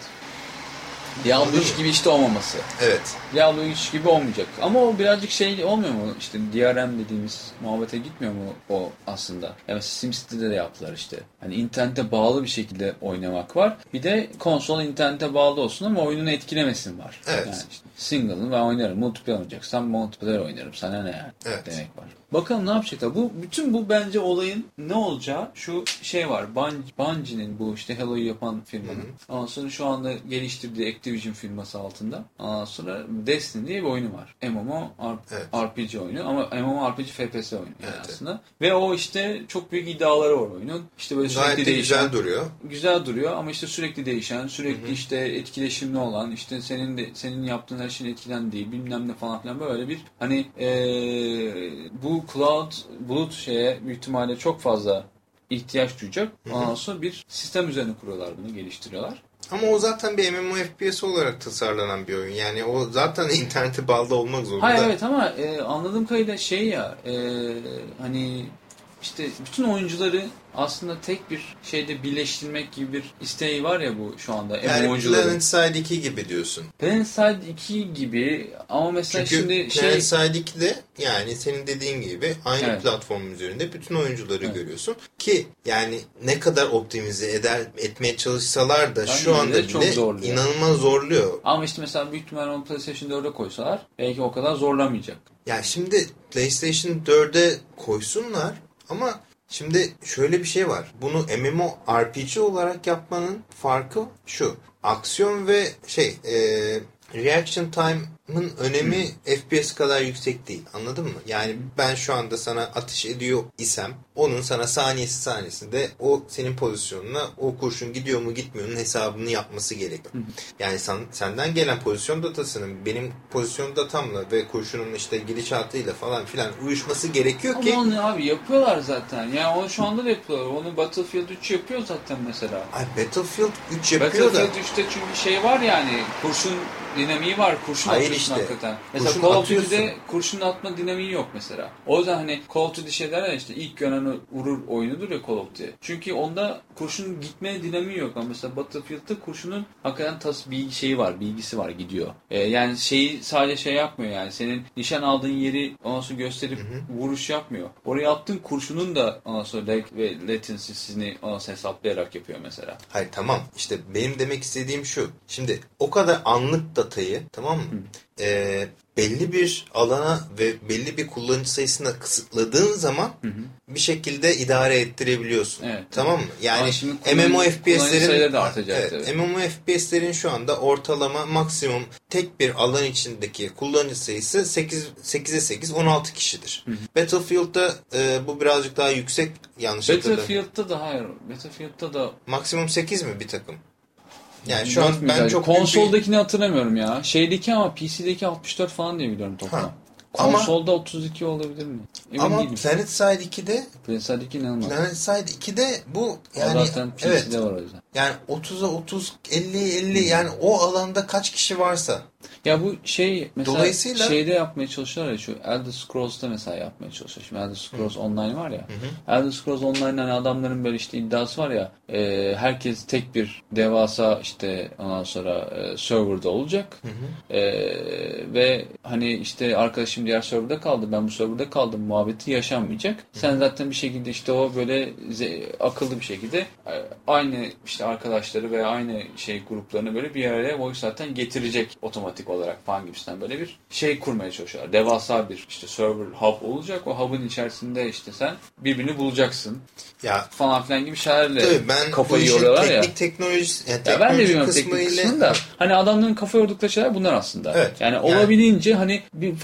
Diablo Anladın 3 mı? gibi işte olmaması. Evet. Diablo 3 gibi olmayacak. Ama o birazcık şey olmuyor mu? İşte DRM dediğimiz muhabbete gitmiyor mu o aslında? Yani SimCity'de de yaptılar işte. Hani internete bağlı bir şekilde oynamak var. Bir de konsol internete bağlı olsun ama oyununu etkilemesin var. Evet. Yani işte single'ını ben oynarım. Multiplayer oynayacaksan multiplayer oynarım. Sana ne yani? Evet. Demek var. Bakalım ne yapacaklar. Bu bütün bu bence olayın ne olacağı şu şey var. Bun- Bungie'nin bu işte Halo'yu yapan firmanın. Ondan sonra şu anda geliştirdiği Activision firması altında. Ondan sonra Destiny diye bir oyunu var. MMO Evet. RPG oyunu ama MMORPG FPS oyunu yani Evet, aslında. Ve o işte çok büyük iddiaları var oyunun. İşte böyle sürekli Gayet de değişen güzel duruyor. güzel duruyor ama işte sürekli değişen, sürekli işte etkileşimli olan, işte senin de senin yaptığın her şeyin etkilendiği bilmem ne falan filan böyle bir hani eee, bu cloud bulut şeye büyük ihtimalle çok fazla ihtiyaç duyacak. Ondan sonra bir sistem üzerine kuruyorlar bunu, geliştiriyorlar. Ama o zaten bir MMO FPS olarak tasarlanan bir oyun. Yani o zaten *laughs* internete bağlı olmak zorunda. Hayır evet ama e, anladığım kadarıyla şey ya e, hani işte bütün oyuncuları aslında tek bir şeyde birleştirmek gibi bir isteği var ya bu şu anda Yani oyuncuların. Planet Side 2 gibi diyorsun. Planet Side 2 gibi ama mesela Çünkü şimdi şey Planet Side 2'de yani senin dediğin gibi aynı Evet. platform üzerinde bütün oyuncuları Evet. görüyorsun. Ki yani ne kadar optimize eder etmeye çalışsalar da Bence şu anda çok bile zorluyor. inanılmaz zorluyor. ama işte mesela büyük ihtimalle onu PlayStation 4'e koysalar belki o kadar zorlamayacak. Ya şimdi PlayStation 4'e koysunlar ama Şimdi şöyle bir şey var. Bunu MMORPG olarak yapmanın farkı şu. Aksiyon ve şey e, reaction time'ın önemi FPS kadar yüksek değil. Anladın mı? Yani ben şu anda sana atış ediyor isem onun sana saniyesi saniyesinde o senin pozisyonuna o kurşun gidiyor mu gitmiyor'nun hesabını yapması gerekiyor. Yani sen, senden gelen pozisyon datasının benim pozisyon datamla ve kurşunun işte gidişatıyla falan filan uyuşması gerekiyor ki Ama onu abi yapıyorlar zaten. Yani onu şu anda da yapıyorlar. Onu Battlefield 3 yapıyor zaten mesela. Ay Battlefield 3 yapıyor da Battlefield 3'te çünkü şey var yani kurşun dinamiği var. Kurşun Hayır işte. hakikaten. Mesela Kurşun Call of. Duty'de kurşun atma dinamiği yok mesela. O yüzden hani Call of Duty şeyler ya işte ilk gören vurur oyunudur ya Call of Duty. Çünkü onda kurşun gitme dinamiği yok. Ama mesela Battlefield'da kurşunun hakikaten tas bir şeyi var, bilgisi var gidiyor. Ee, yani şeyi sadece şey yapmıyor yani. Senin nişan aldığın yeri ondan sonra gösterip vuruş yapmıyor. Oraya attığın kurşunun da ondan sonra lag ve latency'sini ondan sonra hesaplayarak yapıyor mesela. Hayır tamam işte benim demek istediğim şu. Şimdi o kadar anlık datayı tamam mı? Ee, belli bir alana ve belli bir kullanıcı sayısına kısıtladığın zaman bir şekilde idare ettirebiliyorsun. Evet. tamam mı? Yani MMO FPS'lerin sayıları da artacak evet, tabii. MMO FPS'lerin şu anda ortalama maksimum tek bir alan içindeki kullanıcı sayısı 8 8'e 8 16 kişidir. Battlefield'da e, bu birazcık daha yüksek yanlış hatırlamıyorum. Battlefield'da da hayır. Battlefield'da da Maksimum 8 mi bir takım? Yani şu an ben çok büyük bir- konsoldakini hatırlamıyorum ya. Şeydeki ama PC'deki 64 falan diye biliyorum toplam. Ha. Ama- Konsolda 32 olabilir mi? Emin Ama değilim. Planet Side 2'de PlayStation'daki inanılmaz. Planet Side 2'de bu Yani, yani zaten PC'de evet var o yüzden. Yani 30'a 30 50 50 yani o alanda kaç kişi varsa Ya bu şey mesela Dolayısıyla- şeyde yapmaya çalışıyorlar ya şu Elder Scrolls'ta mesela yapmaya çalışıyor. Şimdi Elder Scrolls Online var ya. Elder Scrolls Online'dan hani adamların böyle işte iddiası var ya e, herkes tek bir devasa işte ondan sonra e, serverda olacak. E, ve hani işte arkadaşım diğer serverda kaldı ben bu serverda kaldım muhabbeti yaşanmayacak. Sen zaten bir şekilde işte o böyle akıllı bir şekilde e, aynı işte arkadaşları veya aynı şey gruplarını böyle bir araya zaten getirecek otomatik olarak gibisinden böyle bir şey kurmaya çalışıyorlar. Devasa bir işte server hub olacak. O hub'ın içerisinde işte sen birbirini bulacaksın ya falan filan gibi şeylerle tabii ben kafayı yoruyorlar ya. teknik teknolojisi yani Ya ben de teknoloji bilmiyorum teknik kısmıyla- kısmını da. Hani adamların kafa yordukları şeyler bunlar aslında. Evet. Yani, Yani- olabildiğince hani bir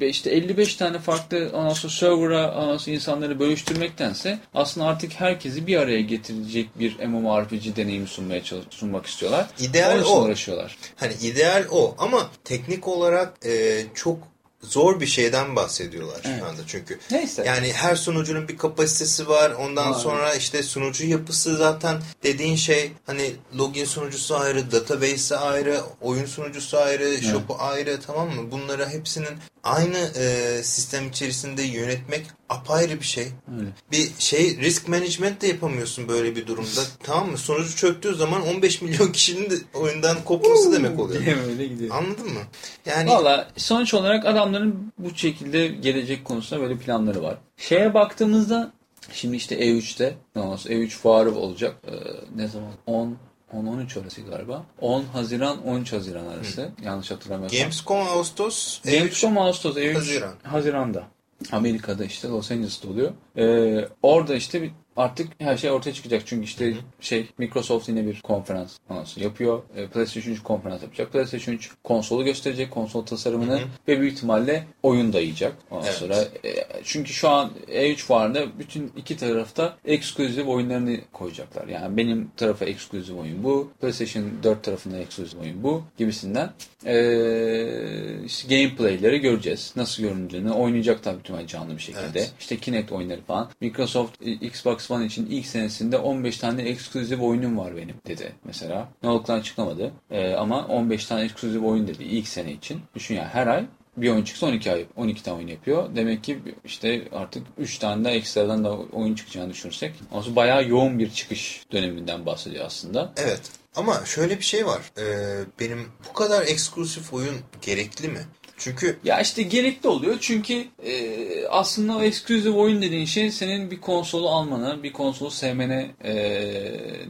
işte 55 tane farklı ondan sonra server'a ondan sonra insanları bölüştürmektense aslında artık herkesi bir araya getirecek bir MMORPG deneyimi sunmaya sunmak istiyorlar. İdeal Onun için o. uğraşıyorlar. Hani ideal o ama teknik olarak e, çok zor bir şeyden bahsediyorlar Evet. şu anda çünkü. Neyse. Yani her sunucunun bir kapasitesi var. Ondan Aynen. sonra işte sunucu yapısı zaten dediğin şey hani login sunucusu ayrı, database'i ayrı, oyun sunucusu ayrı, shop'u ayrı tamam mı? Bunları hepsinin aynı e, sistem içerisinde yönetmek apayrı bir şey. Öyle. Bir şey risk management de yapamıyorsun böyle bir durumda. *laughs* tamam mı? Sunucu çöktüğü zaman 15 milyon kişinin de oyundan kopması demek oluyor. Öyle gidiyor. Anladın mı? Yani Valla sonuç olarak adamların bu şekilde gelecek konusunda böyle planları var. Şeye baktığımızda şimdi işte E3'te E3 fuarı olacak. Ee, ne zaman? 10 10-13 arası galiba. 10 Haziran 13 Haziran arası. Yanlış hatırlamıyorsam. Gamescom Ağustos, E3 Gamescom Ağustos E3 Haziran. Haziran'da. Amerika'da işte Los Angeles'ta oluyor. Ee, orada işte bir artık her şey ortaya çıkacak. Çünkü işte şey Microsoft yine bir konferans anonsu yapıyor. Ee, PlayStation 3 konferans yapacak. PlayStation 3 konsolu gösterecek. Konsol tasarımını ve büyük ihtimalle oyun dayayacak. Ondan Evet. sonra e, çünkü şu an E3 fuarında bütün iki tarafta ekskluzif oyunlarını koyacaklar. Yani benim tarafa ekskluzif oyun bu. PlayStation 4 tarafında ekskluzif oyun bu gibisinden. Ee, işte gameplay'leri göreceğiz. Nasıl göründüğünü oynayacak tabii tüm canlı bir şekilde. Evet. İşte Kinect oyunları falan. Microsoft e, Xbox One için ilk senesinde 15 tane ekskluzif oyunum var benim dedi mesela. Ne olduklarını açıklamadı. Ee, ama 15 tane ekskluzif oyun dedi ilk sene için. Düşün ya her ay bir oyun çıksa 12 ay 12 tane oyun yapıyor. Demek ki işte artık 3 tane de ekstradan da oyun çıkacağını düşünürsek. Aslında bayağı yoğun bir çıkış döneminden bahsediyor aslında. Evet. Ama şöyle bir şey var. Ee, benim bu kadar eksklusif oyun gerekli mi? Çünkü Ya işte gerekli oluyor çünkü e, aslında o exclusive oyun dediğin şey senin bir konsolu almana, bir konsolu sevmene e,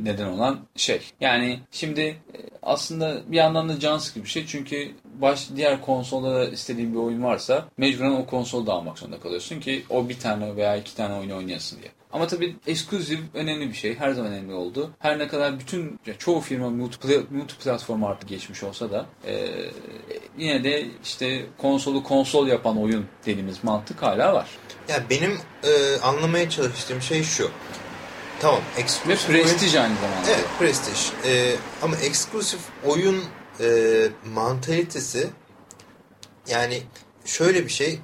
neden olan şey. Yani şimdi e, aslında bir yandan da can sıkıcı bir şey çünkü baş diğer konsolda da istediğin bir oyun varsa mecburen o konsolu da almak zorunda kalıyorsun ki o bir tane veya iki tane oyunu oynayasın diye. Ama tabii exclusive önemli bir şey. Her zaman önemli oldu. Her ne kadar bütün çoğu firma multi, multi platform artık geçmiş olsa da e, yine de işte konsolu konsol yapan oyun dediğimiz mantık hala var. Ya benim e, anlamaya çalıştığım şey şu. Tamam, Ve prestij aynı zamanda. Evet, prestij. E, ama exclusive oyun e, mantalitesi yani şöyle bir şey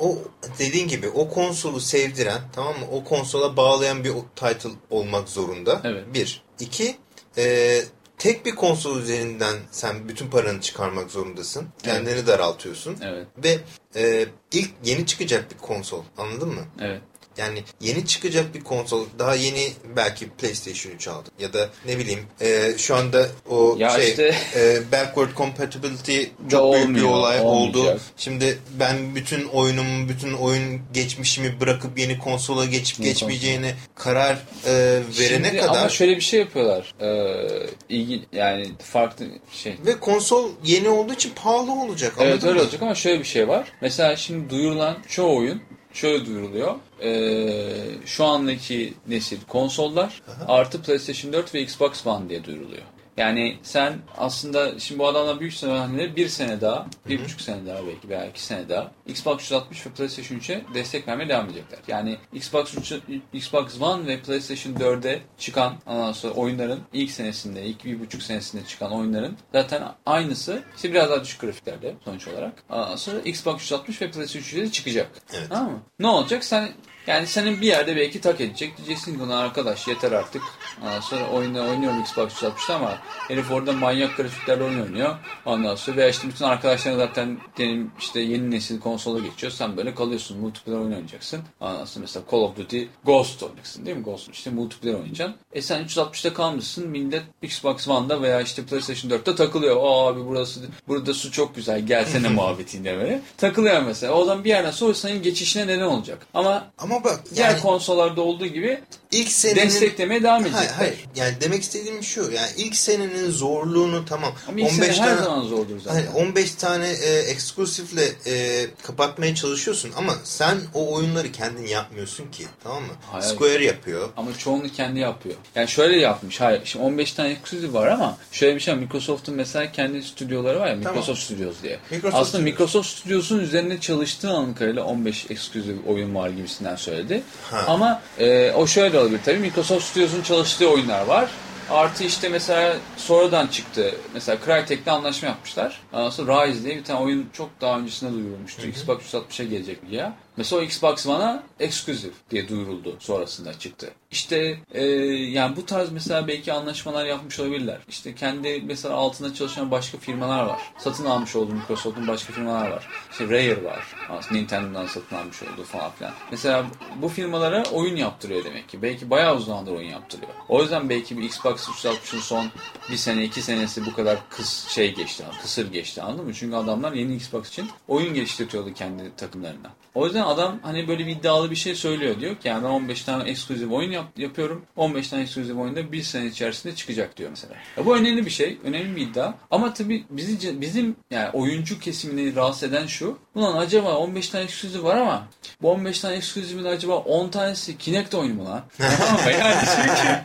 o dediğin gibi o konsolu sevdiren tamam mı? O konsola bağlayan bir title olmak zorunda. Evet. Bir. İki. E, tek bir konsol üzerinden sen bütün paranı çıkarmak zorundasın. Kendini daraltıyorsun. Evet. Ve e, ilk yeni çıkacak bir konsol anladın mı? Evet. Yani yeni çıkacak bir konsol daha yeni belki PlayStation 3 aldı ya da ne bileyim e, şu anda o Ya şey işte- e, backward compatibility *laughs* çok büyük bir olmuyor, olay oldu. olmayacak. Şimdi ben bütün oyunumu, bütün oyun geçmişimi bırakıp yeni konsola geçip Yeni geçmeyeceğine karar e, verene Şimdi kadar Ama şöyle bir şey yapıyorlar. Ee, ilgi, yani farklı şey. ve konsol yeni olduğu için pahalı olacak. Evet öyle mı? olacak ama şöyle bir şey var. Mesela şimdi duyurulan çoğu oyun şöyle duyuruluyor. Ee, şu andaki nesil konsollar artı PlayStation 4 ve Xbox One diye duyuruluyor. Yani sen aslında şimdi bu adamlar büyük ihtimalle bir sene daha, bir buçuk sene daha belki veya iki sene daha Xbox 360 ve PlayStation 3'e destek vermeye devam edecekler. Yani Xbox 3, Xbox One ve PlayStation 4'e çıkan ondan sonra oyunların ilk senesinde, ilk bir buçuk senesinde çıkan oyunların zaten aynısı işte biraz daha düşük grafiklerde sonuç olarak. Ondan sonra Xbox 360 ve PlayStation 3'e de çıkacak. Evet. Tamam mı? Ne olacak? Sen yani senin bir yerde belki tak edecek. Diyeceksin "Ulan arkadaş yeter artık. Ondan sonra oyunu oynuyorum Xbox 360'da ama herif orada manyak grafiklerle oyun oynuyor. Ondan sonra veya işte bütün arkadaşların zaten benim işte yeni nesil konsola geçiyor. Sen böyle kalıyorsun. Multiplayer oyun oynayacaksın. Ondan sonra mesela Call of Duty Ghost oynayacaksın değil mi? Ghost işte multiplayer oynayacaksın. E sen 360'da kalmışsın. Millet Xbox One'da veya işte PlayStation 4'te takılıyor. Aa abi burası burada su çok güzel. Gelsene *laughs* muhabbetinde böyle. Takılıyor mesela. O zaman bir yerden sonra senin geçişine neden olacak. Ama Ama bak diğer yani konsollarda olduğu gibi ilk senenin desteklemeye devam edecek. Hayır, hayır. Yani demek istediğim şu. Yani ilk senenin zorluğunu tamam. Ama ilk sene her zaman zordur zaten. Hani 15 tane e, eksklusifle e, kapatmaya çalışıyorsun ama sen o oyunları kendin yapmıyorsun ki. Tamam mı? Hayır. Square yapıyor. Ama çoğunu kendi yapıyor. Yani şöyle yapmış. Hayır. Şimdi 15 tane eksklusif var ama şöyle bir şey. Microsoft'un mesela kendi stüdyoları var ya. Tamam. Microsoft Studios diye. Microsoft Aslında Studios. Microsoft Studios'un üzerine çalıştığı anın kadarıyla 15 eksklusif oyun var gibisinden söyledi. Ha. Ama e, o şöyle olabilir tabii. Microsoft Studios'un çalıştığı oyunlar var. Artı işte mesela sonradan çıktı. Mesela Crytek'le anlaşma yapmışlar. Sonra Rise diye bir tane oyun çok daha öncesinde duyurulmuştu. Xbox 360'a gelecek ya. Mesela o Xbox One'a exclusive diye duyuruldu sonrasında çıktı. İşte e, yani bu tarz mesela belki anlaşmalar yapmış olabilirler. İşte kendi mesela altında çalışan başka firmalar var. Satın almış olduğu Microsoft'un başka firmalar var. İşte Rare var. Nintendo'dan satın almış olduğu falan filan. Mesela bu firmalara oyun yaptırıyor demek ki. Belki bayağı uzun zamandır oyun yaptırıyor. O yüzden belki bir Xbox 360'ın son bir sene iki senesi bu kadar kıs şey geçti. Kısır geçti anladın mı? Çünkü adamlar yeni Xbox için oyun geliştiriyordu kendi takımlarına. O yüzden adam hani böyle bir iddialı bir şey söylüyor. Diyor ki yani ben 15 tane eksklusif oyun yap, yapıyorum. 15 tane eksklusif oyunda bir sene içerisinde çıkacak diyor mesela. Ya bu önemli bir şey. Önemli bir iddia. Ama tabii bizi, bizim yani oyuncu kesimini rahatsız eden şu. Ulan acaba 15 tane eksklusif var ama bu 15 tane eksklusifin acaba 10 tanesi Kinect oyunu mu lan? *laughs* tamam mı? Yani çünkü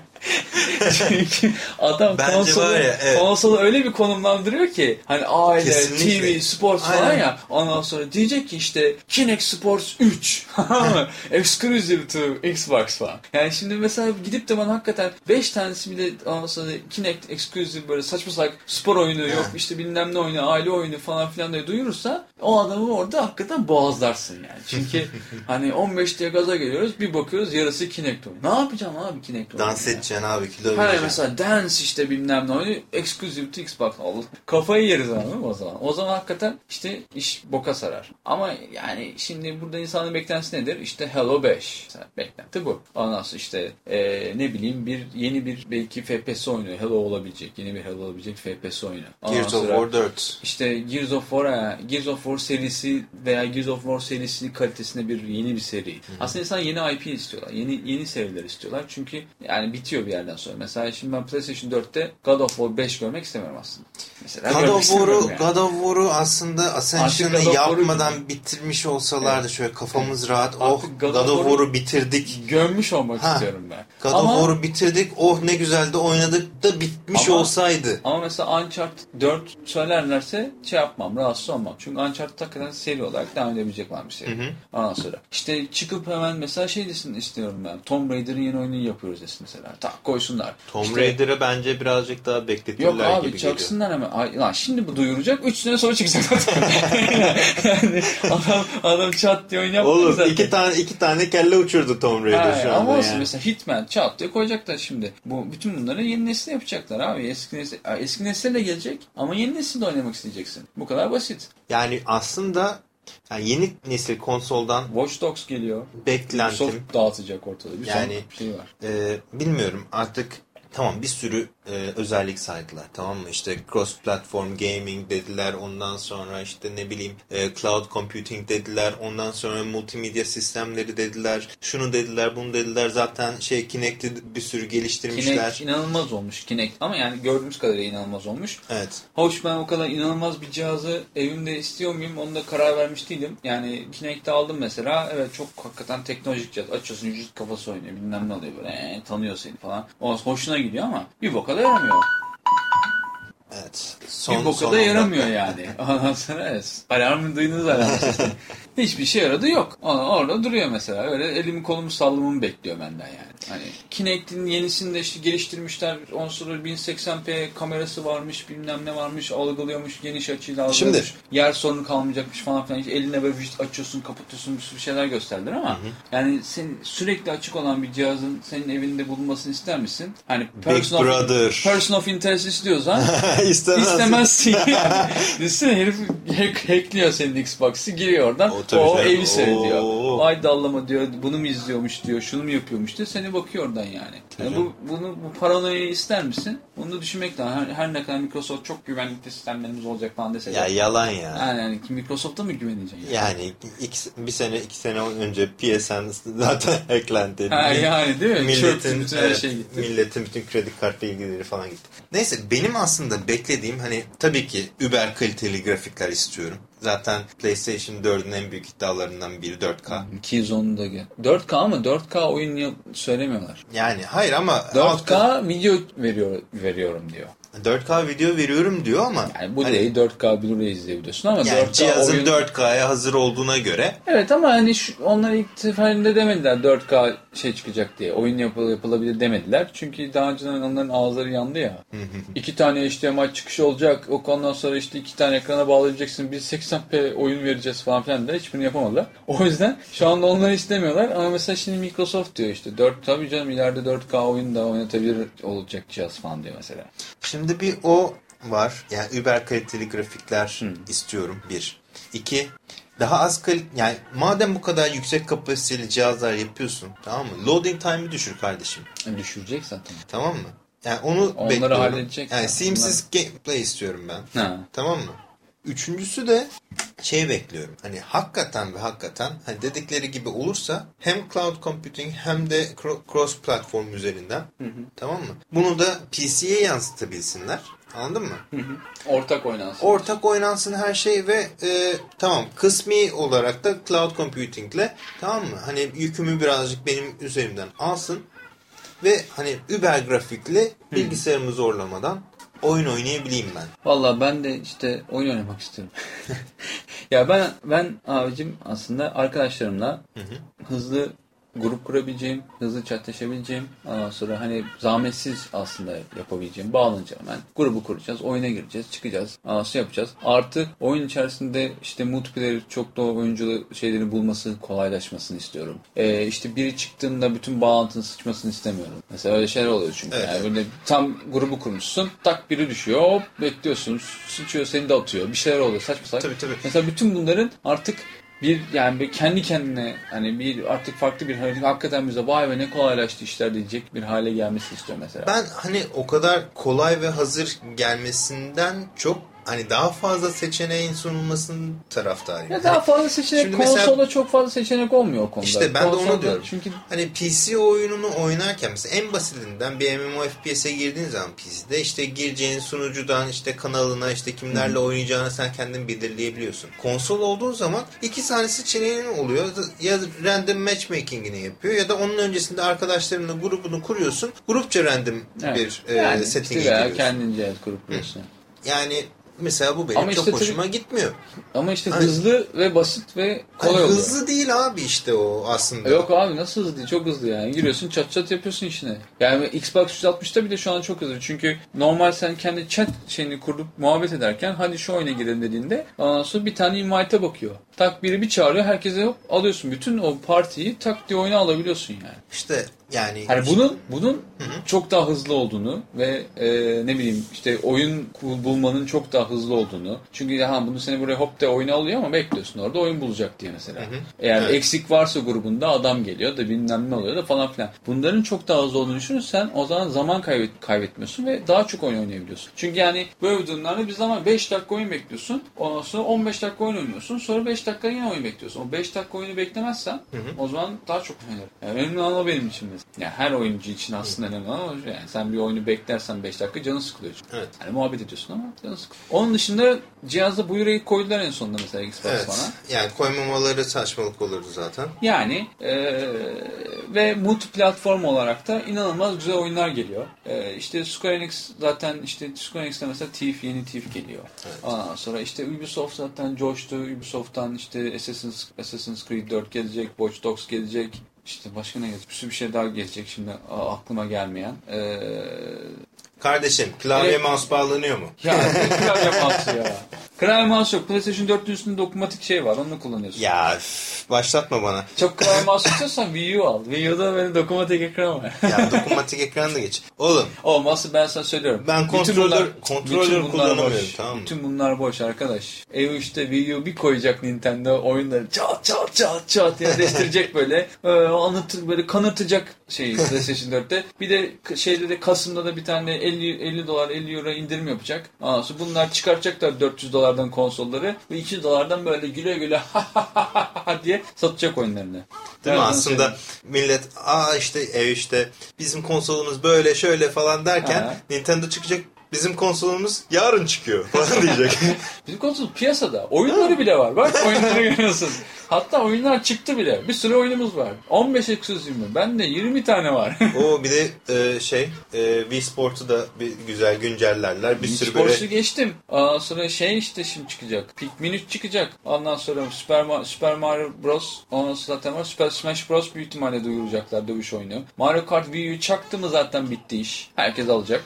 çünkü *laughs* adam Bence konsolu, ya, evet. konsolu öyle bir konumlandırıyor ki hani aile, Kesinlikle. TV, sports falan Aynen. ya ondan sonra diyecek ki işte Kinect Sports 3 *laughs* exclusive to Xbox falan. Yani şimdi mesela gidip de bana hakikaten 5 tanesi bile ondan sonra Kinect exclusive böyle saçma salak spor oyunu yok işte bilmem ne oyunu, aile oyunu falan filan diye duyurursa o adamı orada hakikaten boğazlarsın yani. Çünkü *laughs* hani 15 diye gaza geliyoruz bir bakıyoruz yarısı Kinect oyunu. Ne yapacağım abi Kinect oyunu? Dans ya? Edeceksin abi kilo Hani vereceksin. mesela dance işte bilmem ne oyunu exclusive Xbox. Allah. Kafayı yeriz anladın mı o zaman? O zaman hakikaten işte iş boka sarar. Ama yani şimdi burada insanın beklentisi nedir? İşte Hello 5. Mesela beklenti bu. Ondan sonra işte e, ne bileyim bir yeni bir belki FPS oyunu Hello olabilecek. Yeni bir Hello olabilecek FPS oyunu. Ondan Gears of War 4. işte Gears of War, Gears of War serisi veya Gears of War serisi kalitesinde bir yeni bir seri. Aslında insan yeni IP istiyorlar. Yeni yeni seriler istiyorlar. Çünkü yani bitiyor bitiyor bir yerden sonra. Mesela şimdi ben PlayStation 4'te God of War 5 görmek istemiyorum aslında. Mesela God of War'u yani. God of War'u aslında Ascension'ı yapmadan bitirmiş olsalardı şöyle kafamız rahat. Oh Artık God God of War'u- bitirdik. Gömmüş olmak Ha. istiyorum ben. God Ama- of War'u bitirdik. Oh ne güzel de oynadık da bitmiş Ama- olsaydı. Ama mesela Uncharted 4 söylerlerse şey yapmam, rahatsız olmam. Çünkü Uncharted hakikaten seri olarak devam edebilecek olan bir seri. Hı hı. Ondan sonra. İşte çıkıp hemen mesela şey desin istiyorum ben. Tomb Raider'ın yeni oyununu yapıyoruz desin mesela. Tak koysunlar. Tomb İşte- Raider'ı bence birazcık daha bekletirler Yok abi gibi geliyor. çaksınlar hemen. Ay, lan şimdi bu duyuracak 3 sene sonra çıkacak zaten. *laughs* yani adam, adam çat diye yapmadı Oğlum zaten. iki tane iki tane kelle uçurdu Tomb Raider Ha, şu ama anda olsun yani. mesela Hitman çat diye koyacaklar şimdi. Bu bütün bunları yeni nesil yapacaklar abi. Eski nesil eski nesil de gelecek ama yeni nesil de oynamak isteyeceksin. Bu kadar basit. Yani aslında yani yeni nesil konsoldan Watch Dogs geliyor. beklentim Soft dağıtacak ortada. Bir Yani- şey var. Ee, bilmiyorum artık tamam bir sürü e, özellik saydılar tamam mı işte cross platform gaming dediler ondan sonra işte ne bileyim e, cloud computing dediler ondan sonra multimedya sistemleri dediler şunu dediler bunu dediler zaten şey Kinect'i bir sürü geliştirmişler. Kinect inanılmaz olmuş Kinect ama yani gördüğümüz kadarıyla inanılmaz olmuş. Evet. Hoş ben o kadar inanılmaz bir cihazı evimde istiyor muyum onu da karar vermiş değilim. Yani Kinect'i aldım mesela. Evet çok hakikaten teknolojik cihaz. Açıyorsun vücut kafası oynuyor bilmem ne oluyor böyle ee, tanıyor seni falan. O hoşuna gidiyor ama bir boka da yaramıyor. Evet. bir son da on yaramıyor yani. Ondan sonra evet. Alarmı duydunuz sesini. *laughs* Hiçbir şey yaradı yok. Orada duruyor mesela. Öyle elimi kolumu sallamamı bekliyor benden yani. Hani Kinect'in yenisini de işte geliştirmişler. Sonra 1080p kamerası varmış, bilmem ne varmış, algılıyormuş, geniş açıyla algılıyormuş. Şimdi- Yer sorunu kalmayacakmış falan filan. İşte eline böyle açıyorsun, kapatıyorsun bir sürü şeyler gösterdiler ama yani senin sürekli açık olan bir cihazın senin evinde bulunmasını ister misin? Hani Big Brother. person of interest istiyorsan *laughs* İstemez. İstemezsin yani. Düşünsene herif hack, hackliyor senin Xbox'ı giriyor oradan. O O, tabii evi seyrediyor. Ay dallama diyor. Bunu mu izliyormuş diyor. Şunu mu yapıyormuş diyor. Seni bakıyor oradan yani. yani bu, bunu, bu paranoyayı ister misin? Onu da düşünmek lazım. Her, her ne kadar Microsoft çok güvenlikli sistemlerimiz olacak falan dese de. Ya yalan ya. Yani, yani Microsoft'a mı güveneceksin? Yani? Yani iki, bir sene iki sene önce PSN zaten *laughs* hacklendi. Ha, yani değil mi? Çöktü, Milletin, bütün her şey gitti. milletin bütün kredi kartı ilgileri falan gitti. Neyse benim aslında beklediğim hani tabii ki über kaliteli grafikler istiyorum. Zaten PlayStation 4'ün en büyük iddialarından biri 4K. Killzone'u da gel. 4K ama 4K oyun söylemiyorlar. Yani hayır ama 4K video veriyor veriyorum diyor. 4K video veriyorum diyor ama Yani bu hani, değil 4K Blu-ray izleyebiliyorsun ama yani 4K cihazın oyun... 4K'ya hazır olduğuna göre Evet ama hani şu, onlar ilk seferinde demediler 4K şey çıkacak diye. Oyun yapıl, yapılabilir demediler. Çünkü daha önceden onların ağızları yandı ya. iki tane HDMI çıkışı olacak. O ondan sonra işte iki tane ekrana bağlayacaksın. Biz 80p oyun vereceğiz falan filan da hiçbirini yapamadılar. O yüzden şu anda onları istemiyorlar. Ama mesela şimdi Microsoft diyor işte 4 tabii canım ileride 4K oyun da oynatabilir olacak cihaz falan diyor mesela. Şimdi bir o var. Yani über kaliteli grafikler istiyorum bir. İki, daha az kal yani madem bu kadar yüksek kapasiteli cihazlar yapıyorsun tamam mı? Loading time'ı düşür kardeşim. Yani düşürecek zaten. Tamam mı? Yani onu Onları bekliyorum. halledecek Yani ya. simsiz gameplay istiyorum ben. Ha. Tamam mı? Üçüncüsü de şey bekliyorum. Hani hakikaten ve hakikaten hani dedikleri gibi olursa hem cloud computing hem de cross platform üzerinden tamam mı? Bunu da PC'ye yansıtabilsinler. Anladın mı? Ortak oynansın. Ortak oynansın her şey ve e, tamam kısmi olarak da cloud computingle tamam mı? Hani yükümü birazcık benim üzerimden alsın ve hani über grafikli bilgisayarımı zorlamadan oyun oynayabileyim ben. Valla ben de işte oyun oynamak istiyorum. *laughs* ya ben ben abicim aslında arkadaşlarımla hızlı grup kurabileceğim, hızlı chatleşebileceğim, ondan sonra hani zahmetsiz aslında yapabileceğim, bağlanacağım ben. Grubu kuracağız, oyuna gireceğiz, çıkacağız, sonra yapacağız. Artı oyun içerisinde işte multiplayer çok da oyuncu şeyleri bulması kolaylaşmasını istiyorum. Ee, işte biri çıktığında bütün bağlantının sıçmasını istemiyorum. Mesela öyle şeyler oluyor çünkü. Evet. Yani böyle tam grubu kurmuşsun, tak biri düşüyor, hop bekliyorsun, sıçıyor seni de atıyor, bir şeyler oluyor saçma saçma. Tabii, tabii. Mesela bütün bunların artık bir yani bir kendi kendine hani bir artık farklı bir hareket hakikaten bize vay be ne kolaylaştı işler diyecek bir hale gelmesi istiyor mesela. Ben hani o kadar kolay ve hazır gelmesinden çok hani daha fazla seçeneğin sunulmasının taraftarıyım. Ya daha fazla seçenek Şimdi konsolda mesela- çok fazla seçenek olmuyor o konuda. İşte ben de onu Konsolda- diyorum. Çünkü Hani PC oyununu oynarken mesela en basitinden bir MMORPG'e girdiğin zaman PC'de işte gireceğin sunucudan işte kanalına işte kimlerle oynayacağını sen kendin belirleyebiliyorsun. Konsol olduğun zaman iki tane seçeneğin oluyor. Ya random matchmaking'ini yapıyor ya da onun öncesinde arkadaşlarınla grubunu kuruyorsun. Grupça random evet. bir e, yani setting'e işte giriyorsun. kendince evet, kuruyorsun. Yani mesela bu benim Ama çok işte hoşuma gitmiyor. Ama işte Hani- hızlı ve basit ve Hani kolay oluyor. hızlı değil abi işte o aslında. Yok abi nasıl hızlı? Çok hızlı yani. Giriyorsun çat çat yapıyorsun işini. Yani Xbox 360'ta bile şu an çok hızlı. Çünkü normal sen kendi chat şeyini kurup muhabbet ederken hadi şu oyuna girelim dediğinde ondan sonra bir tane invite'e bakıyor. Tak biri bir çağırıyor herkese hop alıyorsun. Bütün o partiyi tak diye oyuna alabiliyorsun yani. İşte yani Hani bunun bunun çok daha hızlı olduğunu ve e, ne bileyim işte oyun bul- bulmanın çok daha hızlı olduğunu. Çünkü ha bunu seni buraya hop de oyuna alıyor ama bekliyorsun orada oyun bulacak diye mesela. Eğer Evet. eksik varsa grubunda adam geliyor da bilmem ne oluyor da falan filan. Bunların çok daha hızlı olduğunu düşünürsen o zaman zaman kaybet, kaybetmiyorsun ve daha çok oyun oynayabiliyorsun. Çünkü yani böyle durumlarda bir zaman 5 dakika oyun bekliyorsun. Ondan sonra 15 dakika oyun oynuyorsun. Sonra 5 dakika yine oyun bekliyorsun. O 5 dakika oyunu beklemezsen o zaman daha çok oynarım. Yani önemli olan o benim için mesela. Yani her oyuncu için aslında önemli o. Yani sen bir oyunu beklersen 5 dakika canı sıkılıyor. çünkü. Evet. Yani muhabbet ediyorsun ama canı sıkılıyor. Onun dışında cihazda Blu-ray koydular en sonunda mesela Xbox Evet. bana. Yani koymamaları saçmalık olurdu zaten. Yani eee, ve multi platform olarak da inanılmaz güzel oyunlar geliyor. Eee işte Square Enix zaten işte Square Enix'te mesela Thief yeni Thief geliyor. Ondan sonra işte Ubisoft zaten coştu. Ubisoft'tan işte Assassin's, Assassin's Creed 4 gelecek, Watch Dogs gelecek. İşte başka ne gelecek? Bir sürü bir şey daha gelecek şimdi aklıma gelmeyen. Eee Kardeşim klavye Evet. mouse bağlanıyor mu? ya klavye mouse ya. Klavye mouse yok. PlayStation 4'ün üstünde dokunmatik şey var. Onu kullanıyorsun. Ya başlatma bana. Çok klavye *laughs* mouse istiyorsan Wii U al. Wii U'da benim dokunmatik ekran var. Ya dokunmatik ekran da geç. Oğlum Olmazsa ben sana söylüyorum. Ben bütün bunlar kullanamıyorum, boş. tamam mı? Bütün bunlar boş arkadaş. EU3'te Wii U bir koyacak Nintendo oyunları çat çat çat çat diye değiştirecek böyle. Ee, anlatır böyle kanırtacak şeyi PlayStation 4'te. Bir de şeyde de Kasım'da da bir tane 50 50 dolar 50 euro indirim yapacak. Sonra bunlar çıkartacaklar 400 dolardan konsolları ve 200 dolardan böyle güle güle *laughs* diye satacak oyunlarını. değil Ben mi aslında söyleyeyim. millet aa işte ev işte bizim konsolumuz böyle şöyle falan derken Ha. Nintendo çıkacak bizim konsolumuz yarın çıkıyor falan *laughs* diyecek. *laughs* Bizim konsolumuz piyasada. Oyunları bile var. Bak oyunları görüyorsun. Hatta oyunlar çıktı bile. Bir sürü oyunumuz var. 15 eksklusif mi? Bende 20 tane var. *laughs* o bir de e, şey e, Wii Sport'u da bir güzel güncellerler. Bir sürü Sports'u böyle geçtim. Ondan sonra şey işte şimdi çıkacak. Pikmin 3 çıkacak. Ondan sonra Super, Ma- Super Mario Bros. Ondan sonra zaten var. Super Smash Bros. büyük ihtimalle duyuracaklar dövüş oyunu. Mario Kart Wii U çaktı mı zaten bitti iş. Herkes alacak.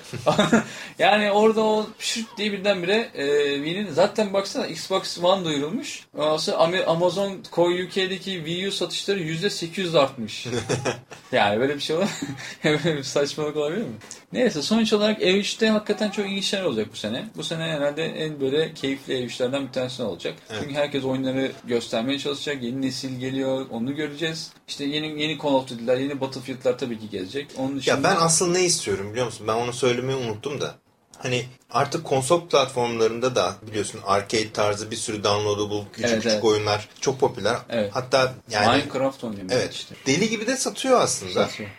yani orada o şırt diye birdenbire e, Wii'nin zaten baksana Xbox One duyurulmuş. Am- Amazon Koy UK'deki Wii U satışları %800 artmış. *laughs* yani böyle bir şey olur *laughs* Böyle bir saçmalık olabilir mi? Neyse sonuç olarak E3'te hakikaten çok ilginç şeyler olacak bu sene. Bu sene herhalde en böyle keyifli E3'lerden bir tanesi olacak. Evet. Çünkü herkes oyunları göstermeye çalışacak. Yeni nesil geliyor. Onu göreceğiz. İşte yeni yeni Call of Duty'ler, yeni Battlefield'lar tabii ki gelecek. Onun dışında... Ya ben aslında ne istiyorum biliyor musun? Ben onu söylemeyi unuttum da. Hani artık konsol platformlarında da biliyorsun arcade tarzı bir sürü downloadable küçük Evet, küçük evet. oyunlar çok popüler. Evet. Hatta yani Minecraft oynuyorum evet işte. deli gibi de satıyor aslında. Satıyor.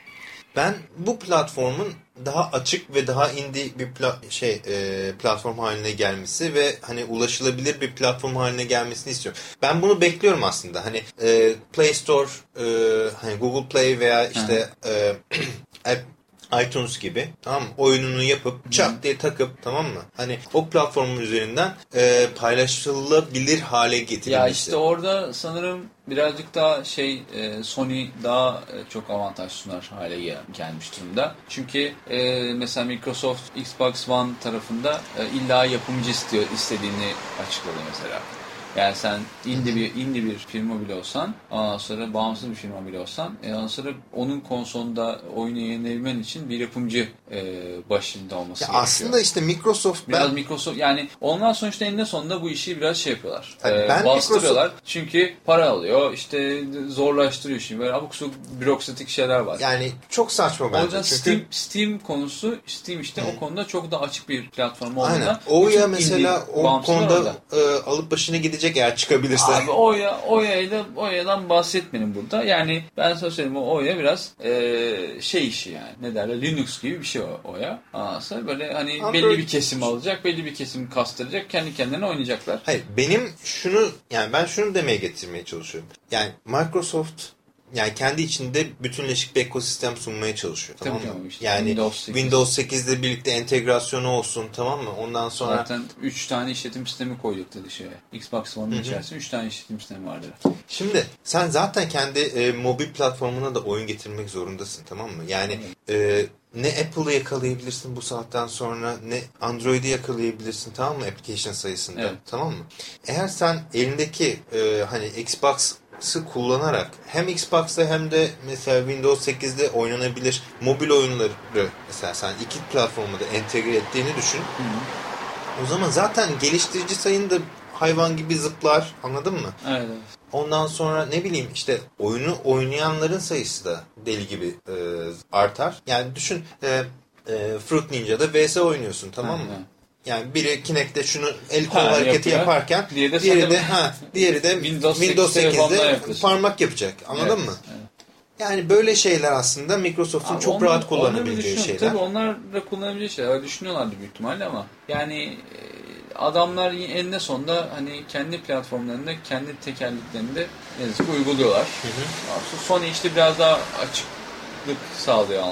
Ben bu platformun daha açık ve daha indie bir pla- şey e, platform haline gelmesi ve hani ulaşılabilir bir platform haline gelmesini istiyorum. Ben bunu bekliyorum aslında. Hani e, Play Store, e, hani Google Play veya işte e, *clears throat* App- iTunes gibi tamam mı? Oyununu yapıp çak diye takıp tamam mı? Hani o platformun üzerinden e, paylaşılabilir hale getirilmesi. Ya işte orada sanırım birazcık daha şey e, Sony daha e, çok avantaj sunar hale gel- gelmiş durumda. Çünkü e, mesela Microsoft Xbox One tarafında e, illa yapımcı istiyor istediğini açıkladı mesela. Yani sen indie bir indie bir firma bile olsan, ondan sonra bağımsız bir firma bile olsan, e, ondan sonra onun konsolunda oyunu yayınlayabilmen için bir yapımcı e, başında olması Ya gerekiyor. aslında işte Microsoft Biraz ben Microsoft yani onlar sonuçta eninde sonunda bu işi biraz şey yapıyorlar. Tabii ben bastırıyorlar. Çünkü para alıyor. işte zorlaştırıyor şimdi. Böyle abuk sabuk bürokratik şeyler var. yani çok saçma o bence. yüzden Çünkü Steam, Steam konusu Steam işte o konuda çok da açık bir platform olduğundan. Aynen. Ouya bütün mesela o konuda e, alıp başına gidecek eğer çıkabilirse. Abi Oya, Oya'yla, Oya'dan bahsetmeyin burada. Yani ben sana söyleyeyim o Oya biraz e, şey işi yani. Ne derler? Linux gibi bir şey o Oya. Aslında böyle hani Android- belli bir kesim alacak, belli bir kesim kastıracak. Kendi kendine oynayacaklar. Hayır benim şunu yani ben şunu demeye getirmeye çalışıyorum. Yani Microsoft yani kendi içinde bütünleşik bir ekosistem sunmaya çalışıyor tamam Tabii mı? işte yani Windows 8. Windows 8'le birlikte entegrasyonu olsun tamam mı? Ondan sonra Zaten 3 tane işletim sistemi koyduk dedi şeye. Xbox One'ın içerisinde 3 tane işletim sistemi vardı. Şimdi sen zaten kendi e, mobil platformuna da oyun getirmek zorundasın tamam mı? Yani e, ne Apple'ı yakalayabilirsin bu saatten sonra ne Android'i yakalayabilirsin tamam mı application sayısında Evet. tamam mı? Eğer sen elindeki e, hani Xbox'ı kullanarak hem Xbox'ta hem de mesela Windows 8'de oynanabilir mobil oyunları mesela sen iki platformu da entegre ettiğini düşün. O zaman zaten geliştirici sayın da hayvan gibi zıplar anladın mı? Evet. Ondan sonra ne bileyim işte oyunu oynayanların sayısı da deli gibi e, artar. Yani düşün e, e, Fruit Ninja'da VS oynuyorsun tamam mı? Ha. Yani biri Kinect'te şunu el kol Ha, hareketi yapıyor. yaparken Diğeri de diğeri de ha diğeri de Windows Windows, 8 telefonla 8'de yapıyorsun. parmak yapacak. Anladın Evet, mı? evet. Yani böyle şeyler aslında Microsoft'un çok onlar- rahat kullanabileceği şeyler. Tabii onlar da kullanabileceği şeyler. Düşünüyorlardı büyük ihtimalle ama yani e, adamlar eninde sonunda hani kendi platformlarında kendi tekerleklerinde ne yazık uyguluyorlar. Aslında Sony işte biraz daha açıklık sağlıyor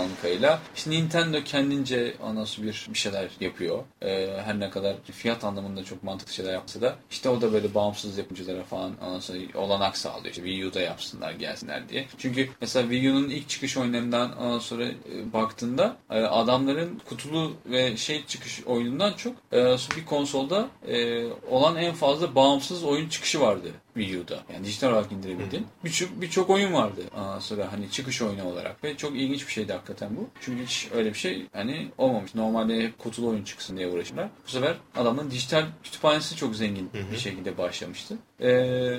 kadarıyla. İşte Nintendo kendince nasıl bir, bir şeyler yapıyor. Ee, her ne kadar fiyat anlamında çok mantıklı şeyler yapsa da işte o da böyle bağımsız yapımcılara falan ondan sonra olanak sağlıyor. İşte Wii U'da yapsınlar gelsinler diye. Çünkü mesela Wii U'nun ilk çıkış oyunlarından ondan sonra e, baktığında e, adamların kutulu ve şey çıkış oyunundan çok e, bir konsolda e, olan en fazla bağımsız oyun çıkışı vardı Wii U'da. Yani dijital olarak indirebildiğin. Birçok birçok oyun vardı ondan sonra hani çıkış oyunu olarak ve çok ilginç bir şeydi hakikaten bu. Çünkü hiç öyle bir şey hani olmamış. Normalde hep kutulu oyun çıksın diye uğraşırlar. Bu sefer adamın dijital kütüphanesi çok zengin bir şekilde başlamıştı. Ee,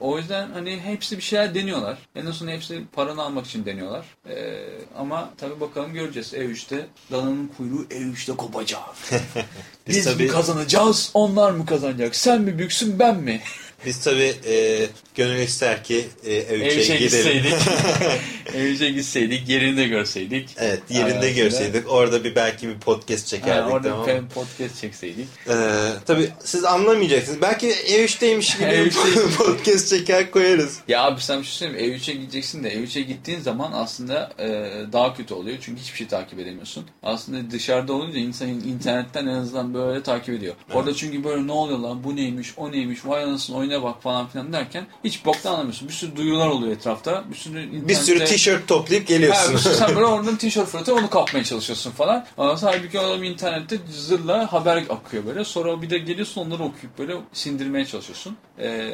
o yüzden hani hepsi bir şeyler deniyorlar. En azından hepsi paranı almak için deniyorlar. Ee, ama tabii bakalım göreceğiz. E3'te dananın kuyruğu E3'te kopacak. *laughs* Biz Biz tabii- mi kazanacağız? Onlar mı kazanacak? Sen mi büyüksün ben mi? Biz tabii e, gönül ister ki e, E3'e E3'e gidelim. E3'e *laughs* gitseydik. Yerini de görseydik. Evet yerinde Arasında. görseydik. Orada bir belki bir podcast çekerdik. orada tamam. bir podcast çekseydik. Ee, tabii siz anlamayacaksınız. Belki E3'teymiş gibi E3'teymiş. *laughs* podcast çeker koyarız. Ya abi sen bir şey söyleyeyim? E3'e gideceksin de E3'e gittiğin zaman aslında e, daha kötü oluyor. Çünkü hiçbir şey takip edemiyorsun. Aslında dışarıda olunca insan internetten en azından böyle takip ediyor. Orada çünkü böyle ne oluyor lan bu neymiş o neymiş vay anasını oyuna bak falan filan derken hiç boktan anlamıyorsun. Bir sürü duyurular oluyor etrafta. Bir sürü internette... Bir sürü tişört toplayıp Ha, geliyorsun. sürü sen böyle *laughs* oradan tişört fırlatıyor onu kapmaya çalışıyorsun falan. Ama halbuki adam internette zırla haber akıyor böyle. Sonra bir de geliyorsun onları okuyup böyle sindirmeye çalışıyorsun. Ee,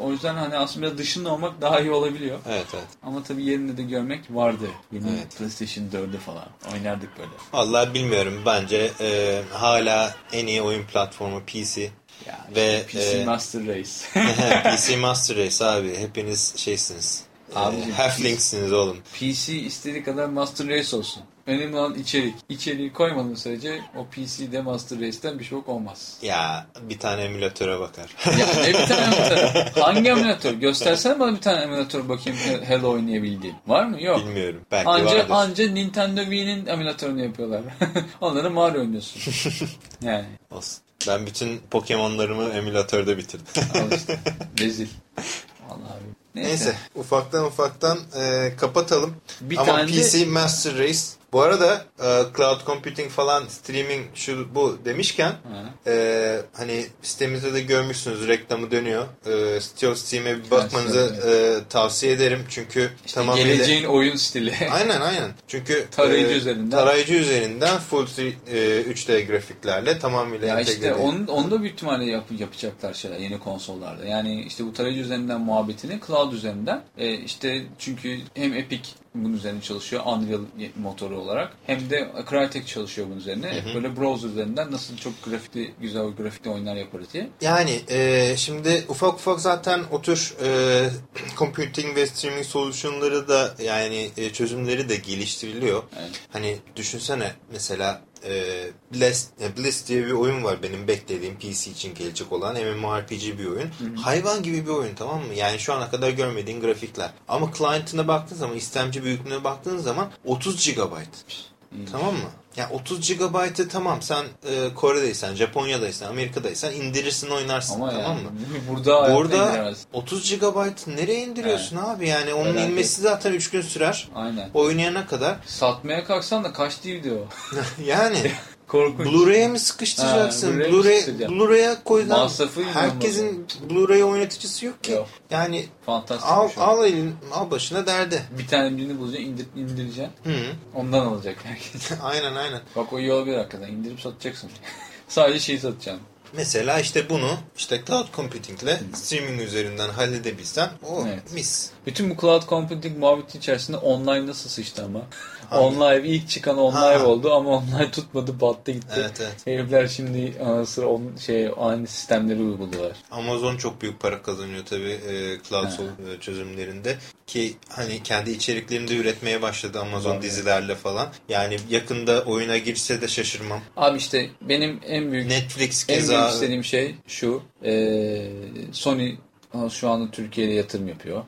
o yüzden hani aslında biraz dışında olmak daha iyi olabiliyor. evet evet. Ama tabii yerinde de görmek vardı. Yeni Evet. PlayStation 4'ü falan. Oynardık böyle. Vallahi bilmiyorum. Bence e, hala en iyi oyun platformu PC. Ya Ve, PC e, Master Race. *laughs* PC Master Race abi. Hepiniz şeysiniz. Abicim, e, halflingsiniz oğlum. PC istediği kadar Master Race olsun. Önemli olan içerik. İçeriği koymadığın sürece o PC'de Master Race'ten bir şey olmaz. Ya bir tane emülatöre bakar. Ya ne bir tane *laughs* emülatör? Hangi emülatör? Göstersene bana bir tane emülatör bakayım Hello oynayabildiğin. Var mı? Yok. Bilmiyorum. Belki Anca, vardır. anca Nintendo Wii'nin emülatörünü yapıyorlar. *laughs* Onları Mario oynuyorsun. Yani Olsun. Ben bütün Pokemon'larımı emülatörde bitirdim. al işte. *laughs* Rezil. Vallahi abi. Neyse. Neyse ufaktan ufaktan e, kapatalım. Bir Ama tane de- PC Master Race Bu arada e, cloud computing falan streaming şu bu demişken e, hani sitemizde de görmüşsünüz reklamı dönüyor. E, Steel Steam'e bir bakmanızı e, tavsiye ederim. Çünkü İşte tamamıyla... geleceğin oyun stili. *laughs* Aynen aynen. Çünkü Tarayıcı e, üzerinden. tarayıcı üzerinden full e, 3D grafiklerle tamamıyla Ya entegre işte onu, onu da büyük ihtimalle yap, yapacaklar şeyler yeni konsollarda. Yani işte bu tarayıcı üzerinden muhabbetini cloud üzerinden e, işte çünkü hem Epic bunun üzerine çalışıyor Unreal motoru olarak hem de Crytek çalışıyor bunun üzerine. Hep böyle browser üzerinden nasıl çok grafikli güzel grafikli oyunlar yaparız diye. Yani e, şimdi ufak ufak zaten o tür e, computing ve streaming solutionları da yani e, çözümleri de geliştiriliyor. Evet. Hani düşünsene mesela e, Blast, e, Blast diye bir oyun var benim beklediğim PC için gelecek olan MMORPG bir oyun. Hayvan gibi bir oyun tamam mı? Yani şu ana kadar görmediğin grafikler. Ama client'ına baktığın zaman istemci büyüklüğüne baktığın zaman 30 GB. Tamam mı? Ya 30 GB'ı tamam sen e, Kore'deysen, Japonya'daysan, Amerika'daysan indirirsin oynarsın Ama tamam yani mı? *laughs* burada Burada indiremez. 30 GB nereye indiriyorsun abi? Yani onun Merak inmesi zaten 3 gün sürer. Aynen. Oynayana kadar. Satmaya kalksan da kaç değildi o. *laughs* yani *laughs* Korkunç. Blu-ray'e mi sıkıştıracaksın? Ha, Blu-ray'e mi Blu-ray sıkıştıracaksın? Blu-ray'e koydan Masrafı herkesin Blu-ray oynatıcısı yok ki. Yok. Yani Fantastik al, şey. al elin al başına derde. Bir tane birini bulacaksın, indir, indireceksin. Hı. Ondan alacak herkes. *laughs* aynen aynen. Bak o iyi olabilir hakikaten. İndirip satacaksın. *laughs* Sadece şeyi satacaksın. Mesela işte bunu işte cloud computing ile streaming üzerinden halledebilsen o Evet. mis. Bütün bu cloud computing muhabbeti içerisinde online nasıl sıçtı ama? Hangi? Online ilk çıkan online Ha. oldu ama online tutmadı battı gitti. Evet evet. Herifler şimdi anası on, şey aynı sistemleri uyguluyorlar. Amazon çok büyük para kazanıyor tabii e, cloud Ha. e, çözümlerinde ki hani kendi içeriklerini de üretmeye başladı Amazon Tabii. dizilerle falan. Yani yakında oyuna girse de şaşırmam. Abi işte benim en büyük Netflix en keza büyük istediğim şey şu. eee, Sony şu anda Türkiye'de yatırım yapıyor.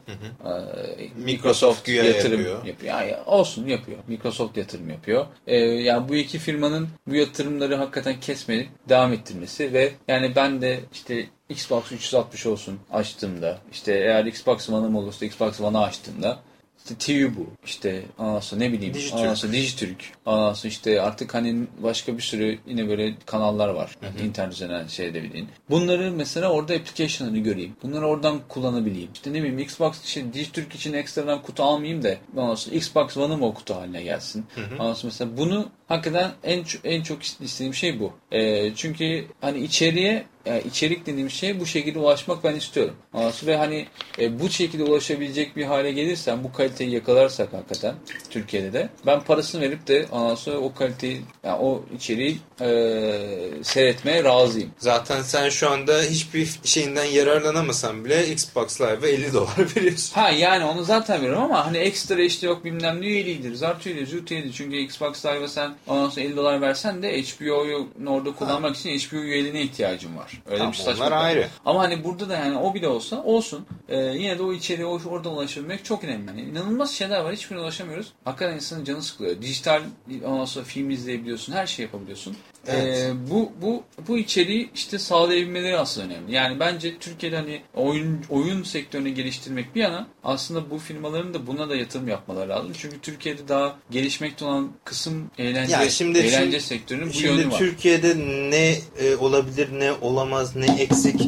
Eee, Microsoft güya yatırım yapıyor. yapıyor. Yani olsun yapıyor. Microsoft yatırım yapıyor. Eee, yani bu iki firmanın bu yatırımları hakikaten kesmeyip devam ettirmesi ve yani ben de işte Xbox 360 olsun açtığımda işte eğer Xbox One'ım olursa Xbox One'ı açtığımda işte TV bu. İşte sonra ne bileyim. Dijitürk. Sonra Dijitürk. Sonra işte artık hani başka bir sürü yine böyle kanallar var. İnternet üzerinden şey edebildiğin. Bunları mesela orada application'ını göreyim. Bunları oradan kullanabileyim. İşte ne bileyim Xbox için Dijitürk için ekstradan kutu almayayım da sonra Xbox One'ım o kutu haline gelsin. Ondan sonra mesela bunu hakikaten en en çok istediğim şey bu. Ee, çünkü hani içeriye yani içerik dediğim şey bu şekilde ulaşmak ben istiyorum. Sonra ve hani e, bu şekilde ulaşabilecek bir hale gelirsen bu kaliteyi yakalarsak hakikaten Türkiye'de de ben parasını verip de sonra o kaliteyi yani o içeriği e, seyretmeye razıyım. zaten sen şu anda hiçbir şeyinden yararlanamasan bile Xbox Live'a 50 dolar *laughs* veriyorsun. Ha yani onu zaten veriyorum ama hani ekstra işte yok bilmem ne üyeliğidir, zart üyeliği, zürt üyeliği. Çünkü Xbox Live'a sen ondan sonra 50 dolar versen de HBO'yu orada kullanmak için HBO üyeliğine ihtiyacın var. Öyle Tamam, bir saçma. onlar ayrı. Ama hani burada da yani o bile olsa olsun. Ee, yine de o içeriğe o- oradan ulaşabilmek çok önemli. Yani inanılmaz şeyler var. Hiçbirine ulaşamıyoruz. Hakikaten insanın canı sıkılıyor. Dijital ondan sonra film izleyebiliyorsun. Her şey yapabiliyorsun. Evet. Ee, bu bu bu içeriği işte sağlayabilmeleri aslında önemli. Yani bence Türkiye'de hani oyun oyun sektörünü geliştirmek bir yana aslında bu firmaların da buna da yatırım yapmaları lazım. Çünkü Türkiye'de daha gelişmekte olan kısım eğlence Ya şimdi- eğlence şimdi- sektörünün bu Şimdi yönü var. Türkiye'de ne e, olabilir ne olamaz ne eksik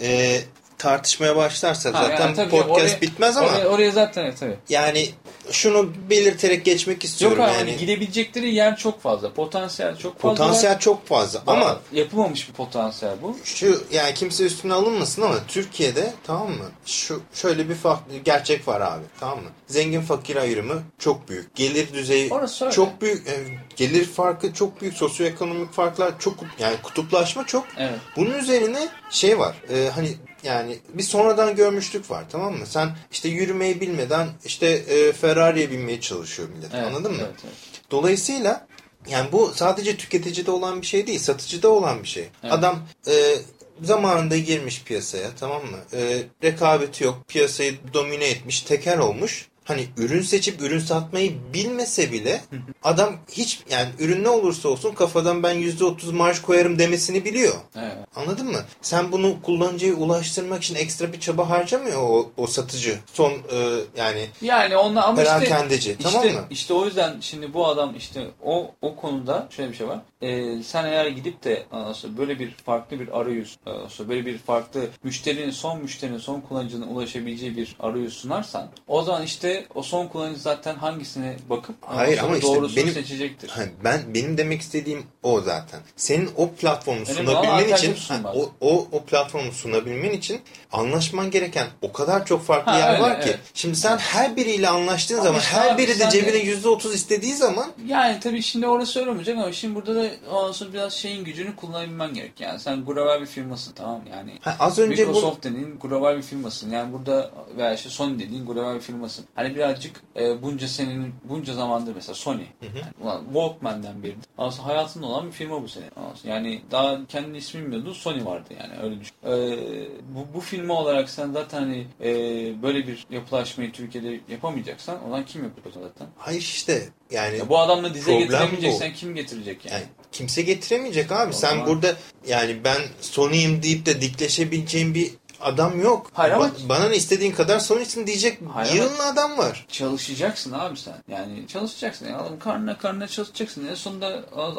e, tartışmaya başlarsa Ha, zaten yani tabii podcast oraya- bitmez ama Oraya, oraya zaten evet, tabii. yani şunu belirterek geçmek Yok istiyorum abi yani. gidebilecekleri yer çok fazla. Potansiyel çok fazla. Potansiyel çok fazla Daha ama yapılmamış bir potansiyel bu. şu yani kimse üstüne alınmasın ama Türkiye'de tamam mı? Şu şöyle bir farklı gerçek var abi tamam mı? Zengin fakir ayrımı çok büyük. Gelir düzeyi çok büyük. e, gelir farkı çok büyük. Sosyoekonomik farklar çok yani kutuplaşma çok. Evet. Bunun üzerine şey var. e, hani yani bir sonradan görmüşlük var tamam mı? Sen işte yürümeyi bilmeden işte e, Ferrari'ye binmeye çalışıyor millet. evet Anladın mı? Evet, evet. Dolayısıyla yani bu sadece tüketicide olan bir şey değil, satıcıda olan bir şey. Evet. Adam e, zamanında girmiş piyasaya tamam mı? E, rekabeti yok, piyasayı domine etmiş, tekel olmuş. Hani ürün seçip ürün satmayı bilmese bile *laughs* adam hiç yani ürün ne olursa olsun kafadan ben %30 marj koyarım demesini biliyor. Evet. Anladın mı? Sen bunu kullanıcıya ulaştırmak için ekstra bir çaba harcamıyor o, o satıcı. Son e, yani Yani onlar ama işte, tamam işte, mı? işte o yüzden şimdi bu adam işte o o konuda şöyle bir şey var. Ee, sen eğer gidip de sonra böyle bir farklı bir arayüz, böyle bir farklı müşterinin son müşterinin son kullanıcının ulaşabileceği bir arayüz sunarsan o zaman işte o son kullanıcı zaten hangisine bakıp Hayır ama işte doğrusunu benim- seçecektir. Ha, ben benim demek istediğim o zaten. Senin o platformu Önemli sunabilmen için ha, o, o o platformu sunabilmen için anlaşman gereken o kadar çok farklı Ha, yer öyle, var ki. evet. Şimdi sen her biriyle anlaştığın Ama zaman işte her biri de cebine %30 istediği zaman Yani tabii şimdi orası öyle olmayacak ama şimdi burada da ondan sonra biraz şeyin gücünü kullanabilmen gerek. Yani sen global bir firmasın tamam yani. ha, az önce bu Microsoft dediğin global bir firmasın. Yani burada veya işte Sony dediğin global bir firmasın. Hani birazcık e, bunca senenin bunca zamandır mesela Sony. Yani, ulan Walkman'den beri. Aslında hayatında olan bir firma bu senin. Aslında Yani daha kendi ismi bilmiyordun Sony vardı yani öyle düşün. E, bu, bu firma olarak sen zaten hani e, böyle bir yapılaşmayı Türkiye'de yapamayacaksan o zaman kim yapıyor zaten? hayır işte yani Ya bu adamla dize getiremeyeceksen kim getirecek yani? Yani kimse getiremeyecek abi. O Sen zaman- burada yani ben Sony'yim deyip de dikleşebileceğin bir adam yok. Hayır ama- Ba- bana ne istediğin kadar Sony'sin diyecek Hayır ama- adam var. Çalışacaksın abi sen. Yani çalışacaksın. Yani adam karnına karnına çalışacaksın. En sonunda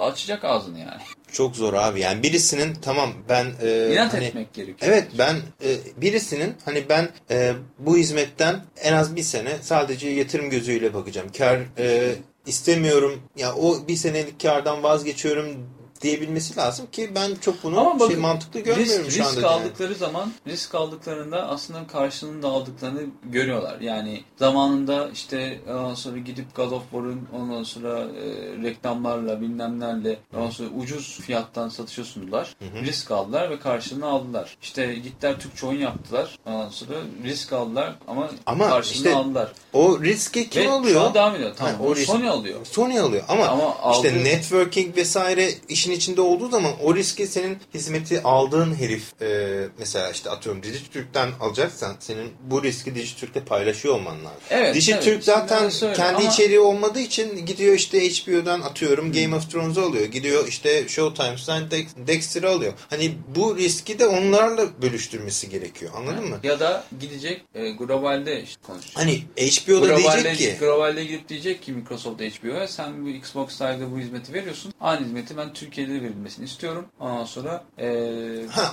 açacak ağzını yani. Çok zor abi. Yani birisinin tamam ben e, İnat hani- etmek gerekiyor. Evet ben e, birisinin hani ben e, bu hizmetten en az bir sene sadece yatırım gözüyle bakacağım. Kar e, istemiyorum ya o bir senelik kardan vazgeçiyorum diyebilmesi lazım ki ben çok bunu Ama şey bakın, mantıklı görmüyorum risk, şu anda. risk yani. aldıkları zaman risk aldıklarında aslında karşılığını da aldıklarını görüyorlar. Yani zamanında işte ondan sonra gidip God of War'ın ondan sonra e, reklamlarla bilmemlerle ondan sonra ucuz fiyattan satışa sundular. Risk aldılar ve karşılığını aldılar. İşte gittiler Türkçe oyun yaptılar. Ondan sonra risk aldılar ama, Ama karşılığını işte aldılar. O riski kim ve alıyor? an devam ediyor. Tamam. Ha, o risk- Sony alıyor. Sony alıyor ama, Ama işte aldığı- networking vesaire işin içinde olduğu zaman o riski senin hizmeti aldığın herif e, mesela işte atıyorum Dijitürk'ten alacaksan senin bu riski Dijitürk'te paylaşıyor olman lazım. Evet, Dijitürk evet. zaten kendi ama- içeriği olmadığı için gidiyor işte HBO'dan atıyorum Game of Thrones'u alıyor. Gidiyor işte Showtime'dan Dex- Dexter'ı alıyor. Hani bu riski de onlarla bölüştürmesi gerekiyor. Anladın mı? Ya da gidecek e, globalde işte konuşacak. Hani HBO'da globalde, diyecek ki globalde gidip diyecek ki Microsoft HBO'ya sen bu Xbox Live'da bu hizmeti veriyorsun. Aynı hizmeti ben Türkiye'de de verilmesini istiyorum. Ondan sonra e,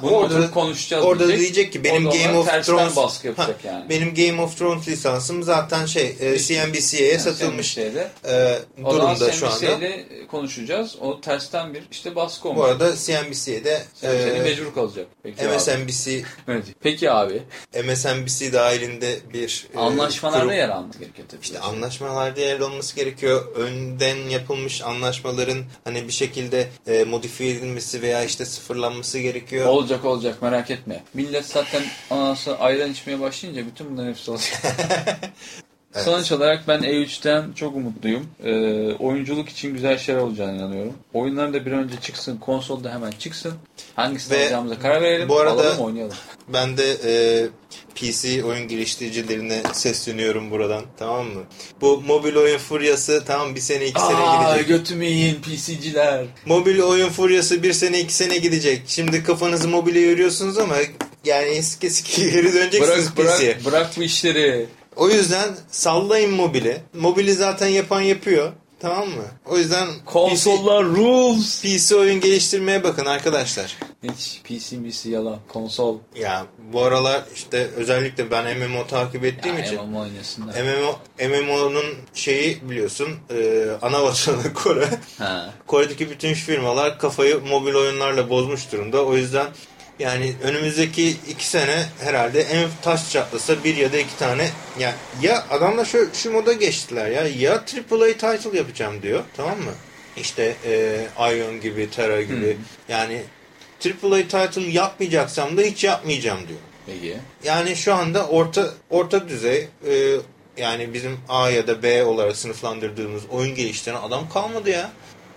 bunu orada- konuşacağız Orada diyecek. diyecek ki benim Game of Thrones baskı yapacak Ha, yani. benim Game of Thrones lisansım zaten şey e, CNBC'ye Yani satılmış CNBC'de. e, durumda şu anda. CNBC'yle konuşacağız. O tersten bir işte baskı olmuş. Bu arada CNBC'de CNBC'de e, mecbur kalacak. Peki abi. MSNBC *laughs* Evet. Peki abi. MSNBC dahilinde bir e, Anlaşmalarda kurum- yer almak gerekiyor tabii. İşte anlaşmalarda yer olması gerekiyor. Önden yapılmış anlaşmaların hani bir şekilde e, modifiye edilmesi veya işte sıfırlanması gerekiyor. Olacak olacak merak etme. Millet zaten ondan sonra ayran içmeye başlayınca bütün bunların hepsi olacak. *laughs* Sonuç olarak ben E3'ten çok umutluyum. Ee, oyunculuk için güzel şeyler olacağına inanıyorum. Oyunlar da bir önce çıksın. Konsolda hemen çıksın. Hangisini Ve alacağımıza karar verelim. bu arada- Alalım oynayalım. Ben de e, PC oyun geliştiricilerine sesleniyorum buradan tamam mı? Bu mobil oyun furyası tamam bir sene iki sene Aa, gidecek. götümü yiyin PC'ciler. Mobil oyun furyası bir sene iki sene gidecek. Şimdi kafanızı mobile yürüyorsunuz ama yani eski eski *laughs* geri döneceksiniz Bırak, PC'ye. bırak, bırak bu işleri. O yüzden sallayın mobili. Mobili zaten yapan yapıyor. Tamam mı? O yüzden Konsollar rules. PC, PC oyun geliştirmeye bakın arkadaşlar. Hiç PC misi yalan. Konsol. Ya bu aralar işte özellikle ben MMO takip ettiğim Ya, için MMO oynasınlar. MMO MMO'nun şeyi biliyorsun e, ana vatanı Kore. Ha. Kore'deki bütün firmalar kafayı mobil oyunlarla bozmuş durumda. O yüzden yani önümüzdeki iki sene herhalde en taş çatlasa bir ya da iki tane ya, ya adamlar şu, şu moda geçtiler ya ya AAA title yapacağım diyor tamam mı? İşte e, Ion gibi, Terra gibi yani AAA title yapmayacaksam da hiç yapmayacağım diyor. Peki. Yani şu anda orta orta düzey e, yani bizim A ya da B olarak sınıflandırdığımız oyun geliştiren adam kalmadı ya.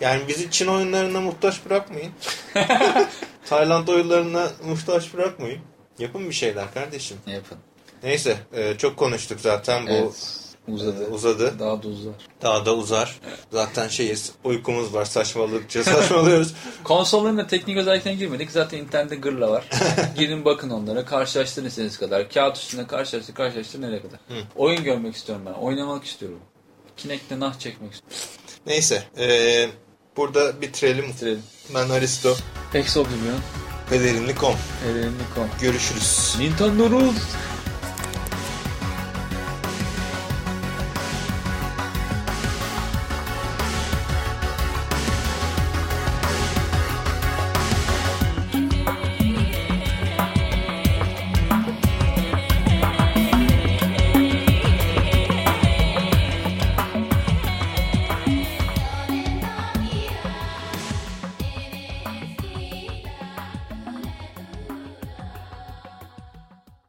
Yani bizi Çin oyunlarına muhtaç bırakmayın. *laughs* Tayland oyunlarına muhtaç bırakmayın. Yapın bir şeyler kardeşim. Yapın? Neyse e, çok konuştuk zaten bu Evet. Uzadı. Ee, uzadı. Daha da uzar. Daha da uzar. Zaten şeyiz. Uykumuz var. Saçmalıkça *laughs* saçmalıyoruz. Konsolların da teknik özelliklerine girmedik. Zaten internette gırla var. *laughs* Girin bakın onlara. Karşılaştırın istediğiniz kadar. Kağıt üstünde karşılaştır, karşılaştır nereye kadar. Oyun görmek istiyorum ben. Oynamak istiyorum. Kinect'te nah çekmek istiyorum. Neyse. ee, burada bitirelim. Bitirelim. Ben Aristo. Ex Oblivion. Ve kon. Görüşürüz. Nintendo Rules.